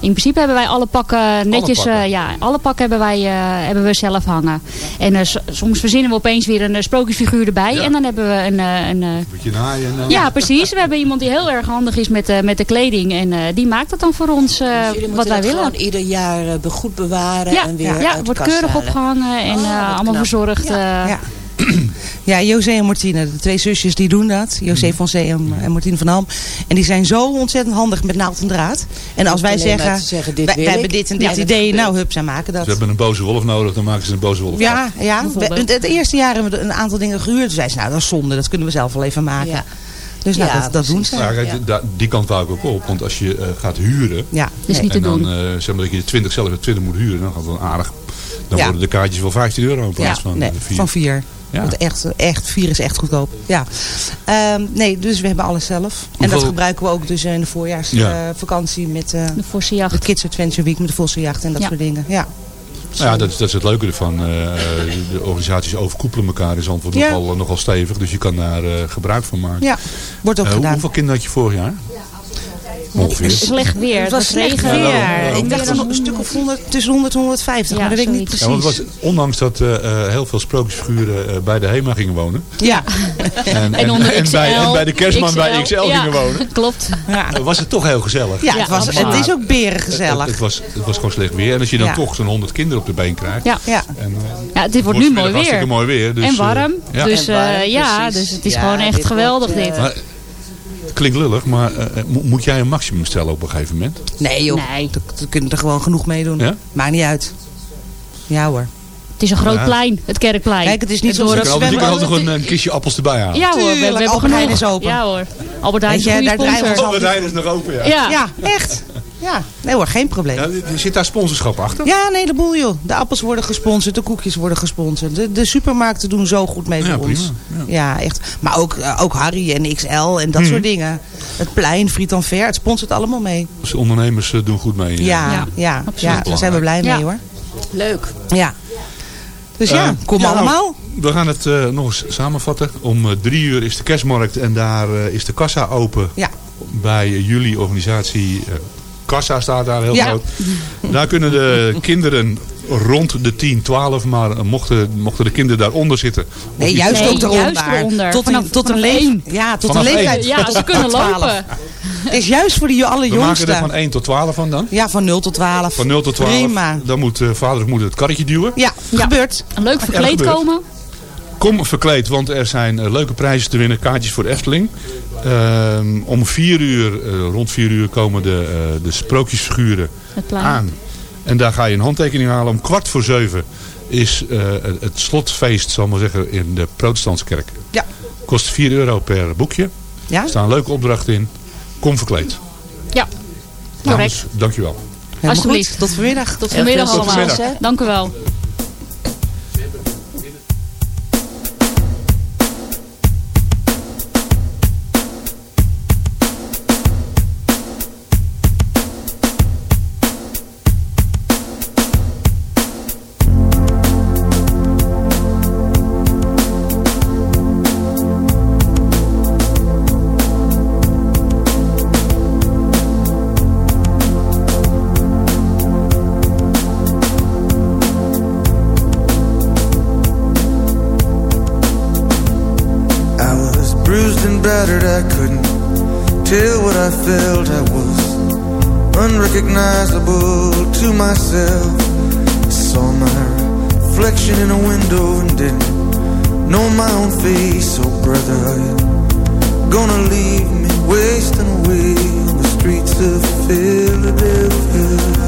In principe hebben wij alle pakken netjes,
Alle pakken?
eh, ja, alle pakken hebben wij eh, hebben we zelf hangen. En eh, soms verzinnen we opeens weer een sprookjesfiguur erbij.
Ja.
En dan hebben we een, eh, een
Beetje naaien.
Ja, precies. We hebben iemand die heel erg handig is met, eh, met de kleding. En eh, die maakt het dan voor ons eh,
Dus
wat wij
dat
willen.
gewoon ieder jaar goed bewaren
Ja,
en weer
ja, wordt keurig
halen.
opgehangen en
Oh,
eh, allemaal verzorgd. eh.
Ja. (clears throat) Ja, José en Martine, de twee zusjes, die doen dat.
Mm.
José van Zee en, en Martine van Ham. En die zijn zo ontzettend handig met naald en draad. En als wij zeggen,
te zeggen, dit
wij, hebben dit en dit
dat
idee. Nou, hup, zij maken dat.
Ze hebben een boze wolf nodig, dan maken ze een boze wolf.
Ja, ja. We- het eerste jaar hebben we een aantal dingen gehuurd. Toen zei ze, nou dat is zonde, dat kunnen we zelf wel even maken.
Ja.
Dus nou,
Ja,
dat, dat doen ze.
Ja, die kant wou ik ook op. Want als je eh, gaat huren.
Ja, nee.
niet te
en dan
doen.
eh, zeg maar dat je de 20 zelf de 20 moet huren. Dan gaat het wel aardig. Dan
Ja.
worden de kaartjes wel 15 euro in
Ja,
plaats van
nee,
eh, vier.
van vier.
Ja.
Want echt, echt, vier is echt goedkoop. Ja. Ehm, nee, dus we hebben alles zelf. En dat gebruiken we ook dus in de
Ja.
voorjaarsvakantie met eh,
De forse jacht.
de Kids Adventure Week, met de Vossenjacht en dat
Ja.
soort dingen. Ja.
Nou ja, dat, is- dat is het leuke ervan. Eh, eh, de organisaties overkoepelen elkaar in Zandvoort
Ja.
nogal, nogal stevig. Dus je kan daar eh, gebruik van maken.
ja, wordt ook gedaan.
hoeveel kinderen had je vorig jaar? Ongeveer.
Slecht weer.
Het was slecht
regen.
weer.
Ja,
Ik dacht een stuk of 100, tussen 100 en 150,
Ja,
maar dat weet ik niet
zoiets.
Ja, want
precies.
het was, ondanks dat eh, eh, heel veel sprookjesfiguren eh, bij de HEMA gingen wonen.
Ja,
En,
En onder
en, bij, bij de kerstman bij XL
ja,
gingen wonen.
Klopt.
ja.
Was het toch heel gezellig.
ja, het, was, het is ook beren
Het,
gezellig.
het was, het was gewoon slecht weer. En als je dan
Ja.
toch zo'n 100 kinderen op de been krijgt.
Ja.
Ja.
En,
Ja, het wordt nu mooi
hartstikke
weer.
mooi weer. Dus,
en warm.
ja.
Dus eh, ja,
precies.
dus het is
Ja,
gewoon echt geweldig dit.
Eh,
klinkt lullig, maar eh, mo- moet jij een maximum stellen op een gegeven moment?
Nee joh,
Nee.
er kunnen er gewoon genoeg meedoen.
Ja?
Maakt niet uit. Ja hoor.
Het is een groot
Ja.
plein, het kerkplein.
Kijk, het is niet zo
altijd, je kan altijd nog een, een kistje appels erbij halen.
Ja hoor, we, we hebben
Albert Heijn is open.
Ja hoor, Heijn is een
we
Albert Heijn is nog open, ja.
Ja.
Ja, echt. Ja, nee hoor, geen probleem.
Ja, er zit daar sponsorschap achter?
Ja, een heleboel joh. De appels worden gesponsord, de koekjes worden gesponsord. De, de supermarkten doen zo goed mee
Ja,
voor ons. Ja. echt. Maar ook, eh, ook Harry en XL en dat
Mhm.
soort dingen. Het plein, Friet en Ver, het sponsort allemaal mee.
Dus de ondernemers eh, doen goed mee.
Ja,
Ja,
ja, ja,
absoluut.
daar zijn we blij mee
Ja.
hoor.
Leuk.
Ja. Dus ja,
Eh,
kom
ja, nou,
allemaal.
We gaan het eh, nog eens samenvatten. Om eh, drie uur is de kerstmarkt en daar eh, is de kassa open.
Ja.
Bij jullie organisatie. Kassa staat daar heel
Ja.
groot. Daar kunnen de kinderen rond de 10, 12, maar mochten, mochten de kinderen daaronder zitten.
Nee, juist
Nee,
ook
juist eronder.
Tot, een,
Vanaf-
tot een
vanaf één.
Ja, tot
Vanaf
een leeftijd.
Ja,
tot-
ze kunnen
tot 12.
lopen.
Het is juist voor die
We maken er van 1 tot 12 van dan.
Ja, van 0 tot 12.
Van 0 tot 12.
Prima.
Dan moet eh, vader of moeder het karretje duwen.
Ja,
Ja.
gebeurt.
Leuk verkleed
gebeurt.
komen.
Kom verkleed, want er zijn eh, leuke prijzen te winnen. Kaartjes voor de Efteling. Ehm, om 4 uur, eh, rond 4 uur komen de, eh, de sprookjesfiguren aan. En daar ga je een handtekening halen. Om kwart voor zeven is eh, het- slotfeest, zal ik maar zeggen, in de protestantse kerk.
Ja.
Kost 4 euro per boekje.
Ja?
Er staan leuke opdrachten in. Kom verkleed.
Ja.
Dames, dankjewel.
Helemaal
Alsjeblieft.
goed. Tot vanmiddag.
Tot vanmiddag
Tot
allemaal. Dank u wel.
Myself. Saw my reflection in a window and didn't know my own face. Oh, brother, are gonna leave me wasting away on the streets of Philadelphia?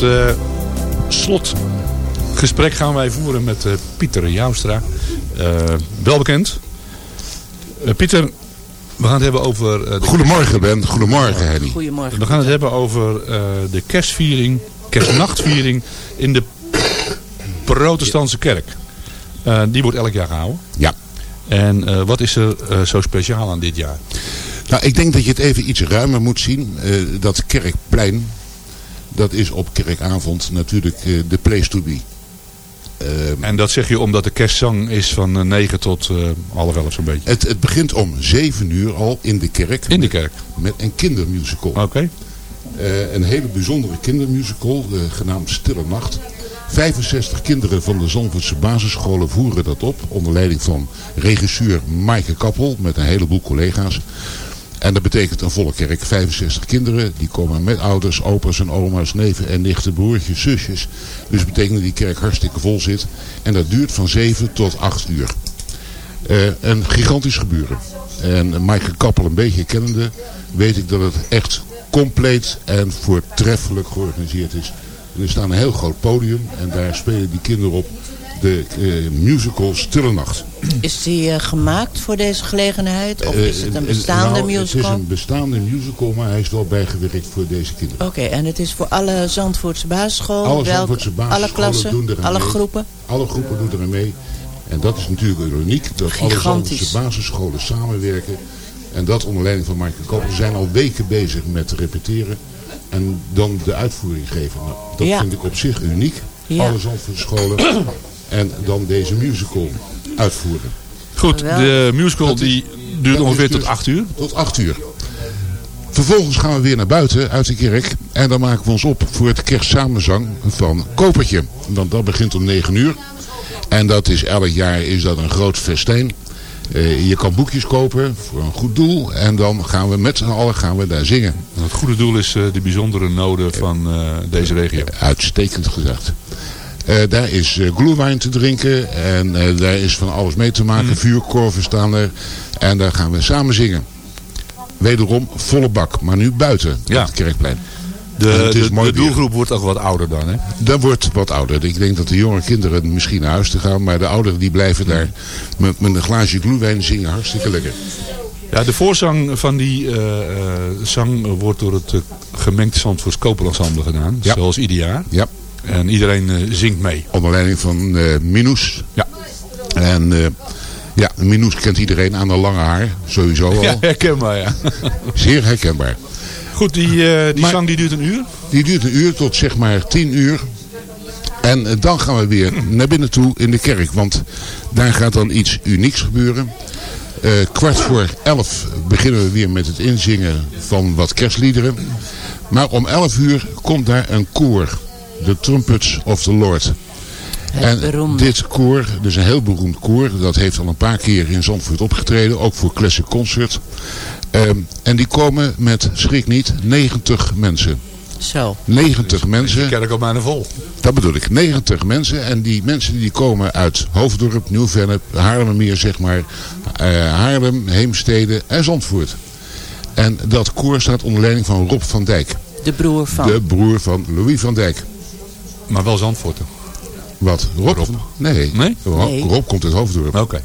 Het eh, slotgesprek gaan wij voeren met eh, Pieter Joustra. Eh, wel bekend. Eh, Pieter, we gaan het hebben over... eh, de
Goedemorgen Ben, goedemorgen Henny.
Goedemorgen.
We gaan het hebben over eh, de kerstviering, kerstnachtviering in de protestantse kerk. Eh, die wordt elk jaar gehouden.
Ja.
En eh, wat is er eh, zo speciaal aan dit jaar?
Nou, ik denk dat je het even iets ruimer moet zien. Eh, dat Kerkplein, dat is op kerkavond natuurlijk eh, de place to be.
En dat zeg je omdat de kerstzang is van eh, 9 tot eh, half 11 zo'n beetje.
Het, het begint om 7 uur al in de kerk.
In de kerk?
Met een kindermusical.
Oké.
Een hele bijzondere kindermusical, genaamd Stille Nacht. 65 kinderen van de Zandvoortse basisscholen voeren dat op. Onder leiding van regisseur Maaike Kappel met een heleboel collega's. En dat betekent een volle kerk. 65 kinderen, die komen met ouders, opa's en oma's, neven en nichten, broertjes, zusjes. Dus dat betekent dat die kerk hartstikke vol zit. En dat duurt van 7 tot 8 uur. Eh, een gigantisch gebeuren. En Maaike Kappel een beetje kennende, weet ik dat het echt compleet en voortreffelijk georganiseerd is. Er staat een heel groot podium en daar spelen die kinderen op de eh, musical Stille Nacht.
Is die eh, gemaakt voor deze gelegenheid? Of is het een
Eh,
bestaande
nou,
musical?
Het is een bestaande musical, maar hij is wel bijgewerkt voor deze kinderen.
Oké, en het is voor alle Zandvoortse basisscholen?
Alle Zandvoortse
alle
basisscholen
klassen?
doen er
alle
mee.
groepen?
Alle groepen doen er mee. En dat is natuurlijk uniek, dat alle. Zandvoortse basisscholen samenwerken. En dat onder leiding van Koper. Ze zijn al weken bezig met repeteren. En dan de uitvoering geven. Nou, dat
Ja.
vind ik op zich uniek.
Ja.
Alle Zandvoortse scholen. En dan deze musical uitvoeren.
Goed, de musical die duurt ongeveer tot
dus
8 uur.
Tot 8 uur. Vervolgens gaan we weer naar buiten uit de kerk. En dan maken we ons op voor het kerstsamenzang van Kopertje. Want dat begint om 9 uur. En dat is elk jaar is dat een groot festijn. Eh, je kan boekjes kopen voor een goed doel. En dan gaan we met z'n allen gaan we daar zingen.
En het goede doel is eh, de bijzondere noden van eh, deze regio.
Uitstekend gezegd. Eh, daar is uh, glühwein te drinken. En eh, daar is van alles mee te maken. Vuurkorven staan er. En daar gaan we samen zingen. Wederom volle bak. Maar nu buiten op het kerkplein.
De, de, doelgroep wordt ook wat ouder dan, hè?
Dat wordt wat ouder. Ik denk dat de jonge kinderen misschien naar huis te gaan. Maar de ouderen die blijven daar met, met een glaasje glühwein zingen. Hartstikke lekker.
Ja, de voorzang van die eh, eh, zang wordt door het uh, gemengd Zandvoorts gedaan.
Ja.
Zoals ieder jaar.
Ja.
En iedereen eh, zingt mee.
Onder leiding van eh Minus.
Ja.
En eh, ja, Minus kent iedereen aan de lange haar. Sowieso (laughs) al.
Ja, herkenbaar, ja. (laughs)
Zeer herkenbaar.
Goed, die, eh, die
Maar-
zang die duurt een uur?
Die duurt een uur tot zeg maar tien uur. En dan gaan we weer naar binnen toe in de kerk. Want daar gaat dan iets unieks gebeuren. Kwart voor elf beginnen we weer met het inzingen van wat kerstliederen. Maar om elf uur komt daar een koor. De Trumpets of the Lord. en dit koor, dus een heel beroemd koor. Dat heeft al een paar keer in Zandvoort opgetreden. Ook voor Classic Concert. Ehm, en die komen met, schrik niet, 90 mensen.
Zo.
90 mensen.
De kerk al bijna vol.
Dat bedoel ik, 90 mensen. En die mensen die komen uit Hoofddorp, Nieuw-Vennep, Haarlemmermeer zeg maar. eh, Haarlem, Heemstede en Zandvoort. En dat koor staat onder leiding van Rob van Dijk.
De broer van.
De broer van Louis van Dijk.
Maar wel Zandvoorten.
Wat? Rob? Nee.
Nee?
Rob,
Nee.
Rob komt uit Hoofddorp.
Oké.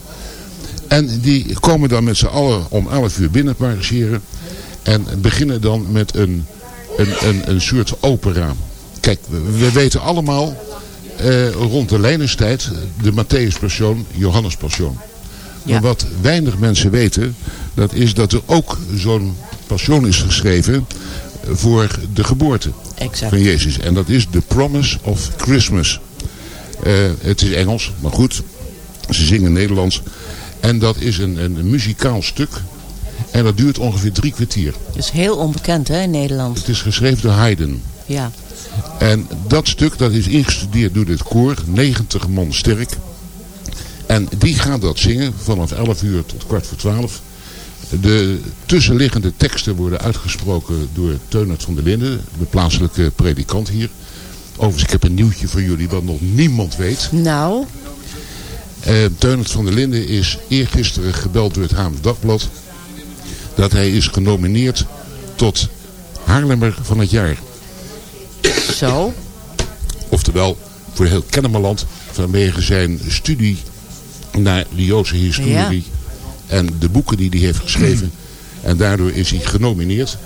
En die komen dan met z'n allen om 11 uur binnen marcheren. En beginnen dan met een, een, een, een soort opera. Kijk, we, we weten allemaal eh, rond de Lijnenstijd de Matthäus Passion, Johannes Passion. Maar wat weinig mensen weten, dat is dat er ook zo'n passion is geschreven voor de geboorte
Exact.
van Jezus. En dat is The Promise of Christmas. Eh, het is Engels, maar goed. Ze zingen Nederlands. En dat is een, een muzikaal stuk. En dat duurt ongeveer drie kwartier.
Dat is heel onbekend hè, in Nederland.
Het is geschreven door Haydn.
Ja.
En dat stuk dat is ingestudeerd door dit koor. 90 man sterk. En die gaan dat zingen vanaf 11 uur tot kwart voor 12. De tussenliggende teksten worden uitgesproken door Teunert van der Linden. De plaatselijke predikant hier. Overigens, ik heb een nieuwtje voor jullie wat nog niemand weet.
Nou,
Eh Teunert van der Linden is eergisteren gebeld door het Haams Dagblad. Dat hij is genomineerd tot Haarlemmer van het jaar.
zo.
Oftewel voor heel Kennemerland vanwege zijn studie naar de Joodse historie. En de boeken die hij heeft geschreven. En daardoor is hij genomineerd.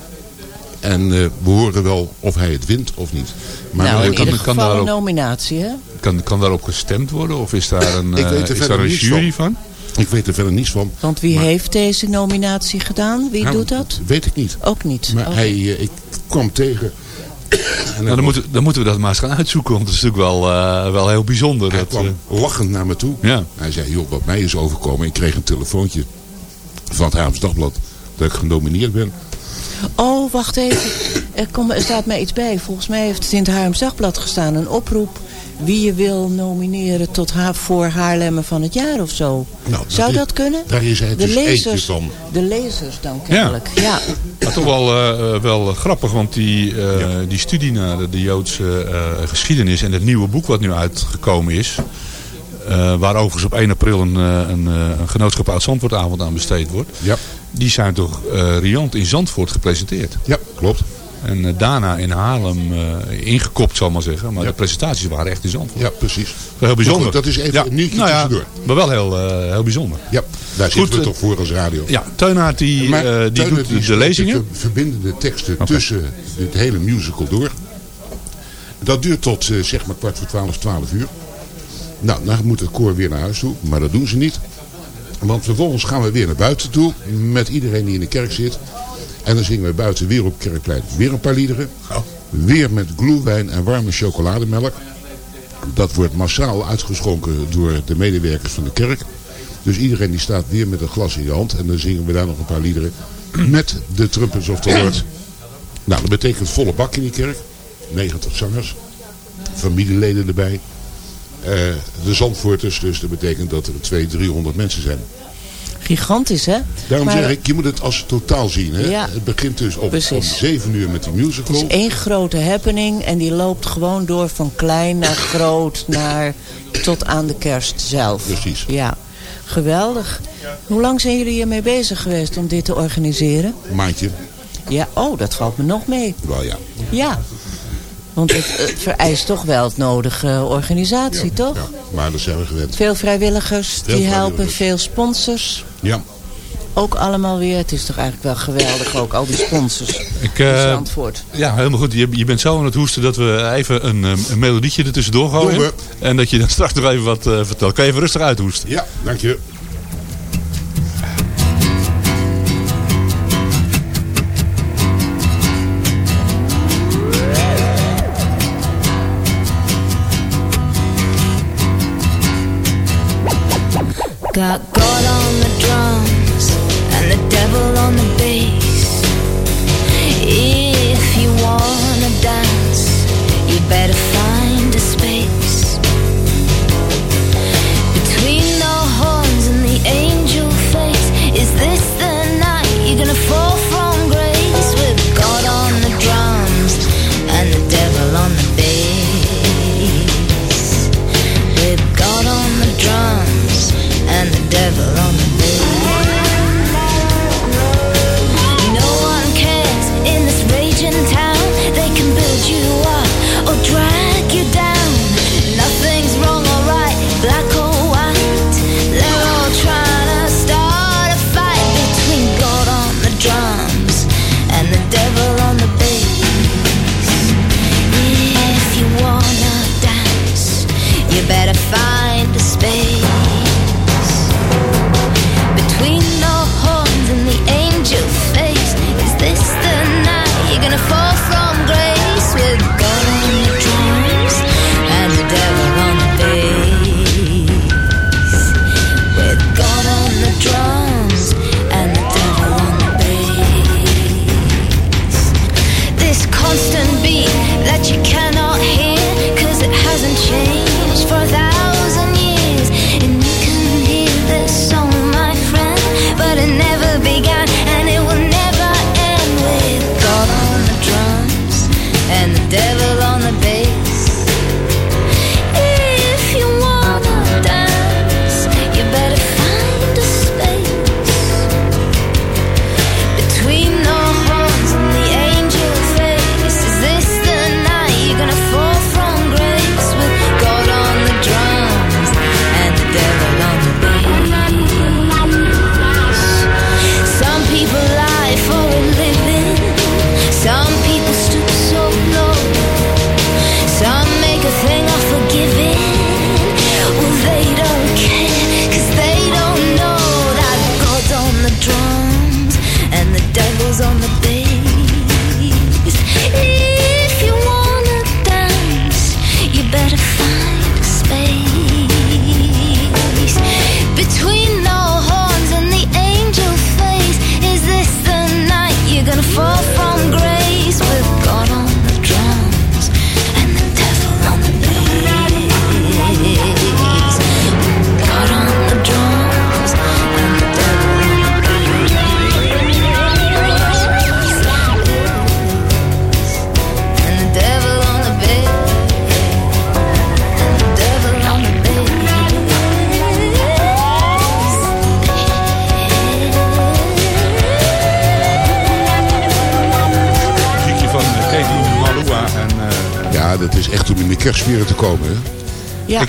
En eh, we horen wel of hij het wint of niet. Maar
nou, in
eh,
ieder
kan
geval een nominatie hè.
Kan, kan daarop gestemd worden? Of is daar een, (laughs)
Ik
eh,
weet er
is
verder
daar een
niets
jury
van.
van?
ik weet er verder niets van.
Want wie
Maar-
heeft deze nominatie gedaan? Wie
Nou,
doet dat?
Weet ik niet.
Ook niet.
Maar hij, eh, ik kwam tegen.
Nou, dan, moeten, dan moeten we dat maar eens gaan uitzoeken. Want het is natuurlijk wel, eh, wel heel bijzonder.
Hij
Dat,
kwam
eh,
lachend naar me toe.
ja.
Hij zei, joh, wat mij is overkomen. Ik kreeg een telefoontje van het Haams Dagblad dat ik genomineerd ben.
Oh, wacht even. Er, kom, er staat mij iets bij. Volgens mij heeft het in het Haarlems Dagblad gestaan. Een oproep wie je wil nomineren tot haar voor Haarlemmer van het jaar of zo.
Nou, dat
Zou
is-
dat kunnen?
Daar is hij
De
dus
lezers,
van.
de lezers dan kennelijk. Ja.
Maar toch wel, eh, eh, wel grappig, want die, eh, die studie naar de, de Joodse eh, geschiedenis en het nieuwe boek wat nu uitgekomen is, eh, waar overigens op 1 april een, eh, een, eh, een genootschap uit Zandvoortavond aan besteed wordt,
Ja,
die zijn toch eh riant in Zandvoort gepresenteerd.
ja klopt.
En eh, daarna in Haarlem eh, ingekopt, zal ik maar zeggen. Maar de presentaties waren echt in Zandvoort.
Ja, precies.
Heel bijzonder.
Goed, dat is even
ja.
een nieuwtje
nou ja,
tussendoor.
Maar wel heel, eh, heel bijzonder.
Ja, daar zitten we toch voor als radio.
Ja, Teunaert die,
Maar
die
Teunert
doet de lezingen.
De verbindende teksten tussen het hele musical door. Dat duurt tot zeg maar kwart voor twaalf, twaalf uur. Nou, dan moet het koor weer naar huis toe. Maar dat doen ze niet. Want vervolgens gaan we weer naar buiten toe. Met iedereen die in de kerk zit. En dan zingen we buiten weer op Kerkplein weer een paar liederen. Weer met gloewijn en warme chocolademelk. Dat wordt massaal uitgeschonken door de medewerkers van de kerk. Dus iedereen die staat weer met een glas in je hand. En dan zingen we daar nog een paar liederen. Met de Trumpets of the Lord. Nou, dat betekent volle bak in die kerk. 90 zangers. Familieleden erbij. Eh, de Zandvoorters. Dus dat betekent dat er 200, 300 mensen zijn.
Gigantisch, hè?
Daarom
Maar
zeg ik, je moet het als totaal zien. Hè?
Ja.
Het begint dus op, om 7 uur met die
Het
musical.
is één grote happening en die loopt gewoon door van klein naar (laughs) groot naar tot aan de kerst zelf.
Precies.
Ja, geweldig. Hoe lang zijn jullie hiermee bezig geweest om dit te organiseren?
Maandje.
Ja, oh, dat valt me nog mee.
Wel ja.
Ja, want het, het vereist toch wel het nodige organisatie, toch?
ja. Maar dat zijn we gewend.
Veel vrijwilligers
Veel
die helpen, veel sponsors.
Ja.
Ook allemaal weer. Het is toch eigenlijk wel geweldig ook, al die sponsors.
Ik, eh,
Zandvoort.
ja, helemaal goed. Je, je bent zo aan het hoesten dat we even een, eh, een melodietje er tussendoor gooien. En dat je dan straks nog even wat eh, vertelt. Kan je even rustig uithoesten?
Ja, dank je.
Дагоман.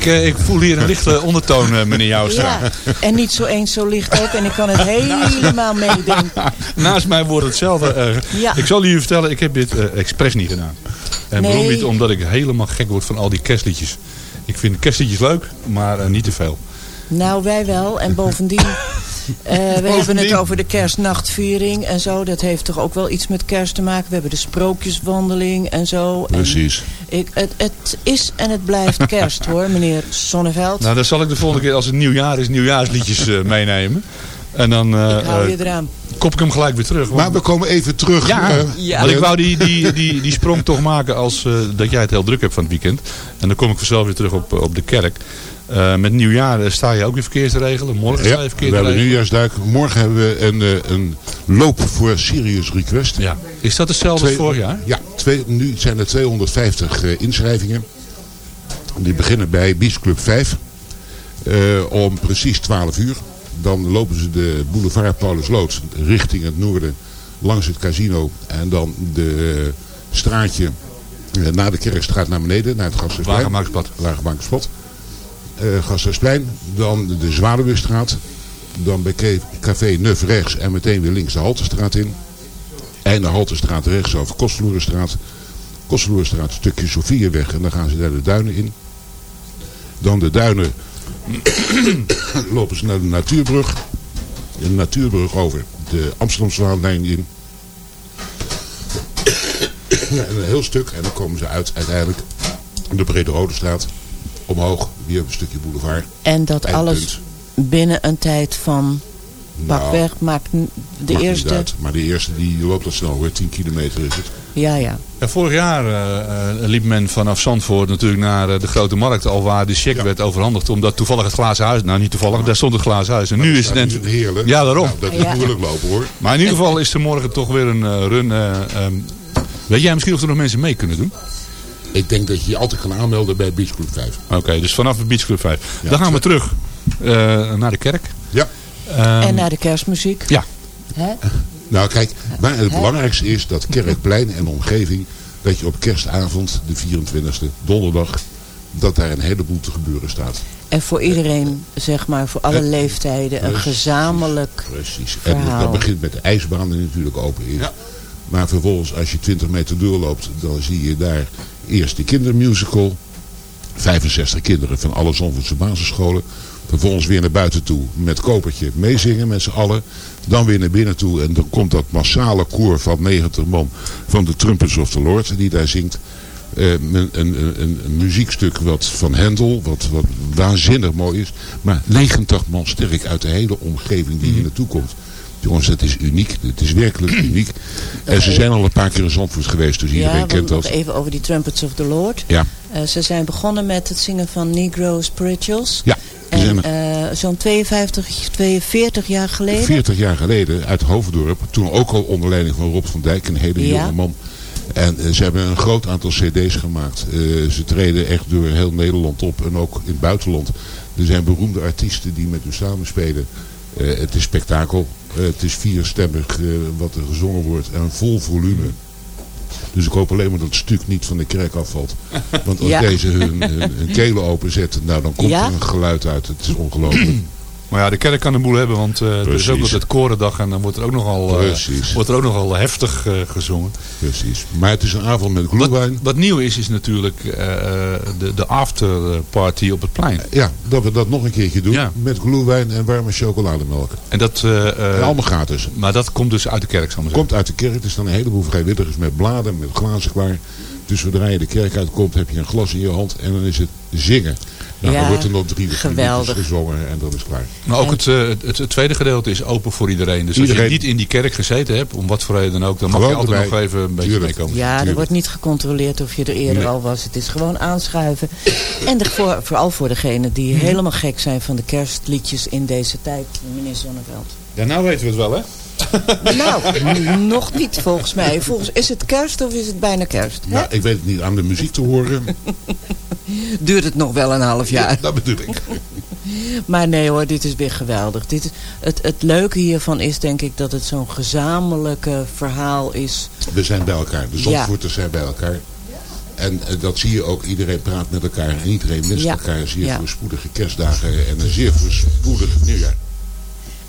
Ik, eh, ik voel hier een lichte (laughs) ondertoon, eh, meneer Joustra.
Ja, en niet zo eens zo licht ook. En ik kan het (laughs) helemaal meedenken.
Naast mij wordt hetzelfde. eh,
Ja.
Ik zal jullie vertellen, ik heb dit expres niet gedaan. En
Nee.
waarom niet? Omdat ik helemaal gek word van al die kerstliedjes. Ik vind kerstliedjes leuk, maar eh, niet te veel.
Nou, wij wel. En bovendien, (laughs) eh, we hebben het over de kerstnachtviering en zo. Dat heeft toch ook wel iets met kerst te maken. We hebben de sprookjeswandeling en zo. En
Precies.
ik, het, het is en het blijft kerst hoor, meneer Sonneveld.
Nou, dan zal ik de volgende keer als het nieuwjaar is, nieuwjaarsliedjes eh, meenemen. En dan eh,
ik hou je eraan.
kop ik hem gelijk weer terug.
Maar we komen even terug.
Ja,
Ja.
want ik wou die, die, die, die sprong toch maken als eh, dat jij het heel druk hebt van het weekend. En dan kom ik vanzelf weer terug op, op de kerk. Eh, met nieuwjaar eh, sta je ook weer verkeerd te regelen. Morgen sta
Ja,
je
we
verkeerd te
hebben nieuwjaarsduik. Morgen hebben we een, eh, een loop voor Serious Request.
Ja. Is dat hetzelfde als vorig jaar?
Ja, twee, nu zijn er 250 eh, inschrijvingen. Die beginnen bij Beach Club 5. eh, om precies 12 uur. Dan lopen ze de boulevard Paulusloot richting het noorden. Langs het casino. En dan de straatje naar de Kerkstraat naar beneden. Naar het.
Wagenmakerspad.
Wagenmakerspad. Eh Gasthuisplein. Dan de Zwaluwestraat. Dan bij Ca- Café Neuf rechts. En meteen weer links de Haltestraat in. En de Haltestraat rechts over Kostverlorenstraat. Kostverlorenstraat, stukje Sofieweg. En dan gaan ze daar de duinen in. Dan de duinen (coughs) lopen ze naar de Natuurbrug. De Natuurbrug over de Amsterdamswaallijn in. (coughs) Een heel stuk. En dan komen ze uit uiteindelijk de Brede Rode Straat. Omhoog, weer een stukje boulevard.
En dat
Eindpunt.
alles binnen een tijd van
Nou,
pakweg maakt de eerste...
uit. Maar de eerste die loopt al snel hoor. 10 kilometer is het.
Ja, ja.
Ja, vorig jaar eh, eh, liep men vanaf Zandvoort natuurlijk naar eh, de grote markt al waar de cheque werd overhandigd. Omdat toevallig het glazen huis, nou niet toevallig, daar stond het glazen huis. En nu is het
heerlijk.
Ja, daarom.
Nou, dat is
Ja.
moeilijk lopen hoor.
Maar in ieder geval is er morgen toch weer een run. eh, ehm, weet jij misschien of er nog mensen mee kunnen doen?
Ik denk dat je je altijd kan aanmelden bij Beach Club 5.
Oké, dus vanaf de Beach Club 5.
Ja,
Dan gaan we terug eh, naar de kerk.
Ja.
Ehm,
en naar de kerstmuziek.
Ja.
Hè?
Nou kijk, maar het belangrijkste is dat Kerkplein en omgeving, dat je op kerstavond, de 24e, donderdag, dat daar een heleboel te gebeuren staat.
En voor iedereen, zeg maar, voor alle
Eh,
leeftijden, een
precies.
gezamenlijk
Precies. En dat begint met de ijsbaan die natuurlijk open is. Maar vervolgens, als je 20 meter doorloopt, dan zie je daar eerst de kindermusical. 65 kinderen van alle Zandvoortse basisscholen. Vervolgens weer naar buiten toe met kopertje meezingen met z'n allen. Dan weer naar binnen toe en dan komt dat massale koor van 90 man van de Trumpets of the Lord die daar zingt. Eh, een, een, een, een muziekstuk wat van Hendel, wat, wat waanzinnig mooi is. Maar 89 man sterk uit de hele omgeving die hier naartoe komt. Jongens, dat is uniek. Het is werkelijk (clears throat) uniek. En ze zijn al een paar keer in Zandvoort geweest, dus iedereen
ja,
kent dat.
even over die Trumpets of the Lord.
Ja.
Eh, ze zijn begonnen met het zingen van Negro Spirituals.
Ja,
En eh, zo'n 52, 42 jaar geleden.
40 jaar geleden uit Hoofddorp. Toen ook al onder leiding van Rob van Dijk, een hele
Ja.
jonge man. En eh, ze hebben een groot aantal cd's gemaakt. Eh, ze treden echt door heel Nederland op en ook in het buitenland. Er zijn beroemde artiesten die met hun samenspelen. Eh het is spektakel. Eh, het is vierstemmig eh, wat er gezongen wordt en vol volume. Dus ik hoop alleen maar dat het stuk niet van de kerk afvalt. Want als
Ja.
deze hun, hun, hun kelen openzetten, nou dan komt
Ja.
er een geluid uit. Het is ongelooflijk.
Maar ja, de kerk kan een boel hebben, want eh, er is ook altijd korendag en dan wordt er ook nogal,
Precies.
wordt er ook nogal heftig eh, gezongen.
Precies. Maar het is een avond met gloewijn.
wat nieuw is, is natuurlijk de, de afterparty op het plein.
Ja, dat we dat nog een keertje doen.
Ja.
Met gloewijn en warme chocolademelk.
En dat,
En allemaal gratis.
Maar dat komt dus uit de kerk, zal ik maar
Komt uit de kerk. Er staan een heleboel vrijwilligers met bladen, met glazen klaar. Dus zodra je de kerk uitkomt, heb je een glas in je hand en dan is het zingen. Nou,
Ja,
dan wordt er nog drie
geweldig.
liedjes gezongen en dat is klaar.
Maar ook het, eh, het, het tweede gedeelte is open voor iedereen. Dus als je niet in die kerk gezeten hebt, om wat voor reden dan ook, dan mag je altijd
erbij.
nog even een beetje
Tuurlijk.
meekomen.
Ja, er wordt niet gecontroleerd of je er eerder
Nee.
al was. Het is gewoon aanschuiven. En de, voor, vooral voor degenen die
Mhm.
helemaal gek zijn van de kerstliedjes in deze tijd, meneer Zonneveld.
Ja, nou weten we het wel, hè?
Nou, nog niet volgens mij. Volgens, is het kerst of is het bijna kerst? hè?
Nou, ik weet het niet aan de muziek te horen. (laughs)
Duurt het nog wel een half jaar?
dat bedoel ik. (laughs)
Maar nee hoor, dit is weer geweldig. Dit is, het, het leuke hiervan is denk ik dat het zo'n gezamenlijke verhaal is.
We zijn bij elkaar. De
Ja.
Zandvoorters zijn bij elkaar. En eh, dat zie je ook. Iedereen praat met elkaar en iedereen wenst
Ja.
elkaar zeer
Ja.
voorspoedige kerstdagen en een zeer voorspoedig nieuwjaar.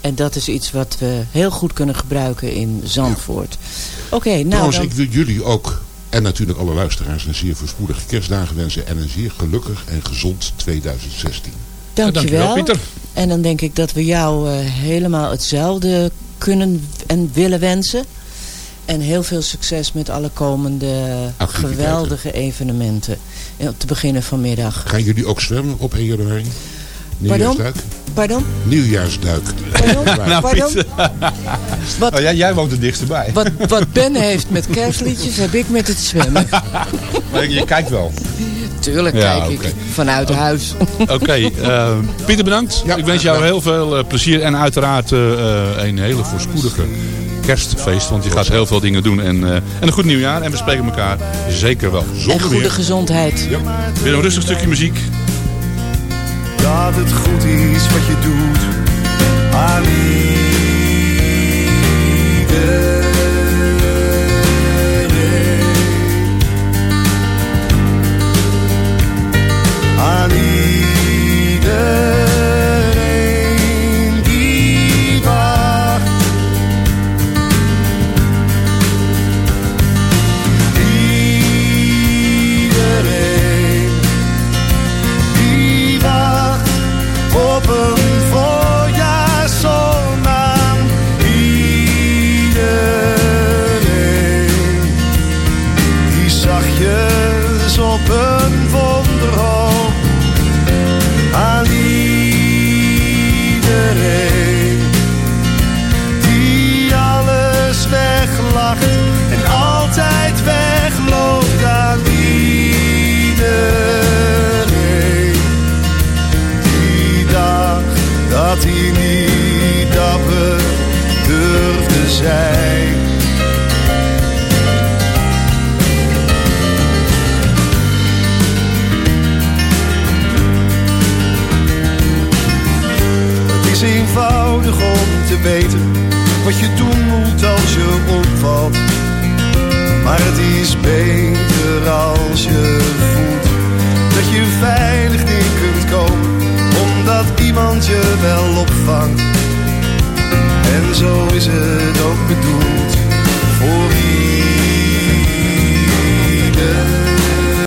En dat is iets wat we heel goed kunnen gebruiken in Zandvoort. Oké, nou
Trouwens,
dan...
ik wil jullie ook en natuurlijk alle luisteraars een zeer voorspoedige kerstdagen wensen en een zeer gelukkig en gezond 2016.
Dankjewel.
dankjewel, Pieter.
En dan denk ik dat we jou eh, helemaal hetzelfde kunnen en willen wensen. En heel veel succes met alle komende geweldige evenementen. En te beginnen vanmiddag.
Gaan jullie ook zwemmen op 1 januari?
Pardon?
Nieuwjaarsduik?
Pardon?
Nieuwjaarsduik.
Nou,
Pardon? Wat,
Oh, jij, jij woont er dichtst bij.
wat, wat Ben heeft met kerstliedjes, heb ik met het zwemmen. (laughs)
Maar je kijkt wel.
Tuurlijk
Ja,
kijk ik vanuit huis.
Oké, eh, Pieter bedankt.
Ja,
ik wens jou
ja.
heel veel eh, plezier en uiteraard eh, een hele voorspoedige kerstfeest. Want je gaat heel veel dingen doen. En, eh, en een goed nieuwjaar. En we spreken elkaar zeker wel.
En
Zonder
goede
meer.
gezondheid.
Weer een rustig stukje muziek.
Dat het goed is wat je doet aan te weten wat je doen moet als je opvalt. Maar het is beter als je voelt dat je veilig neer kunt komen, omdat iemand je wel opvangt. En zo is het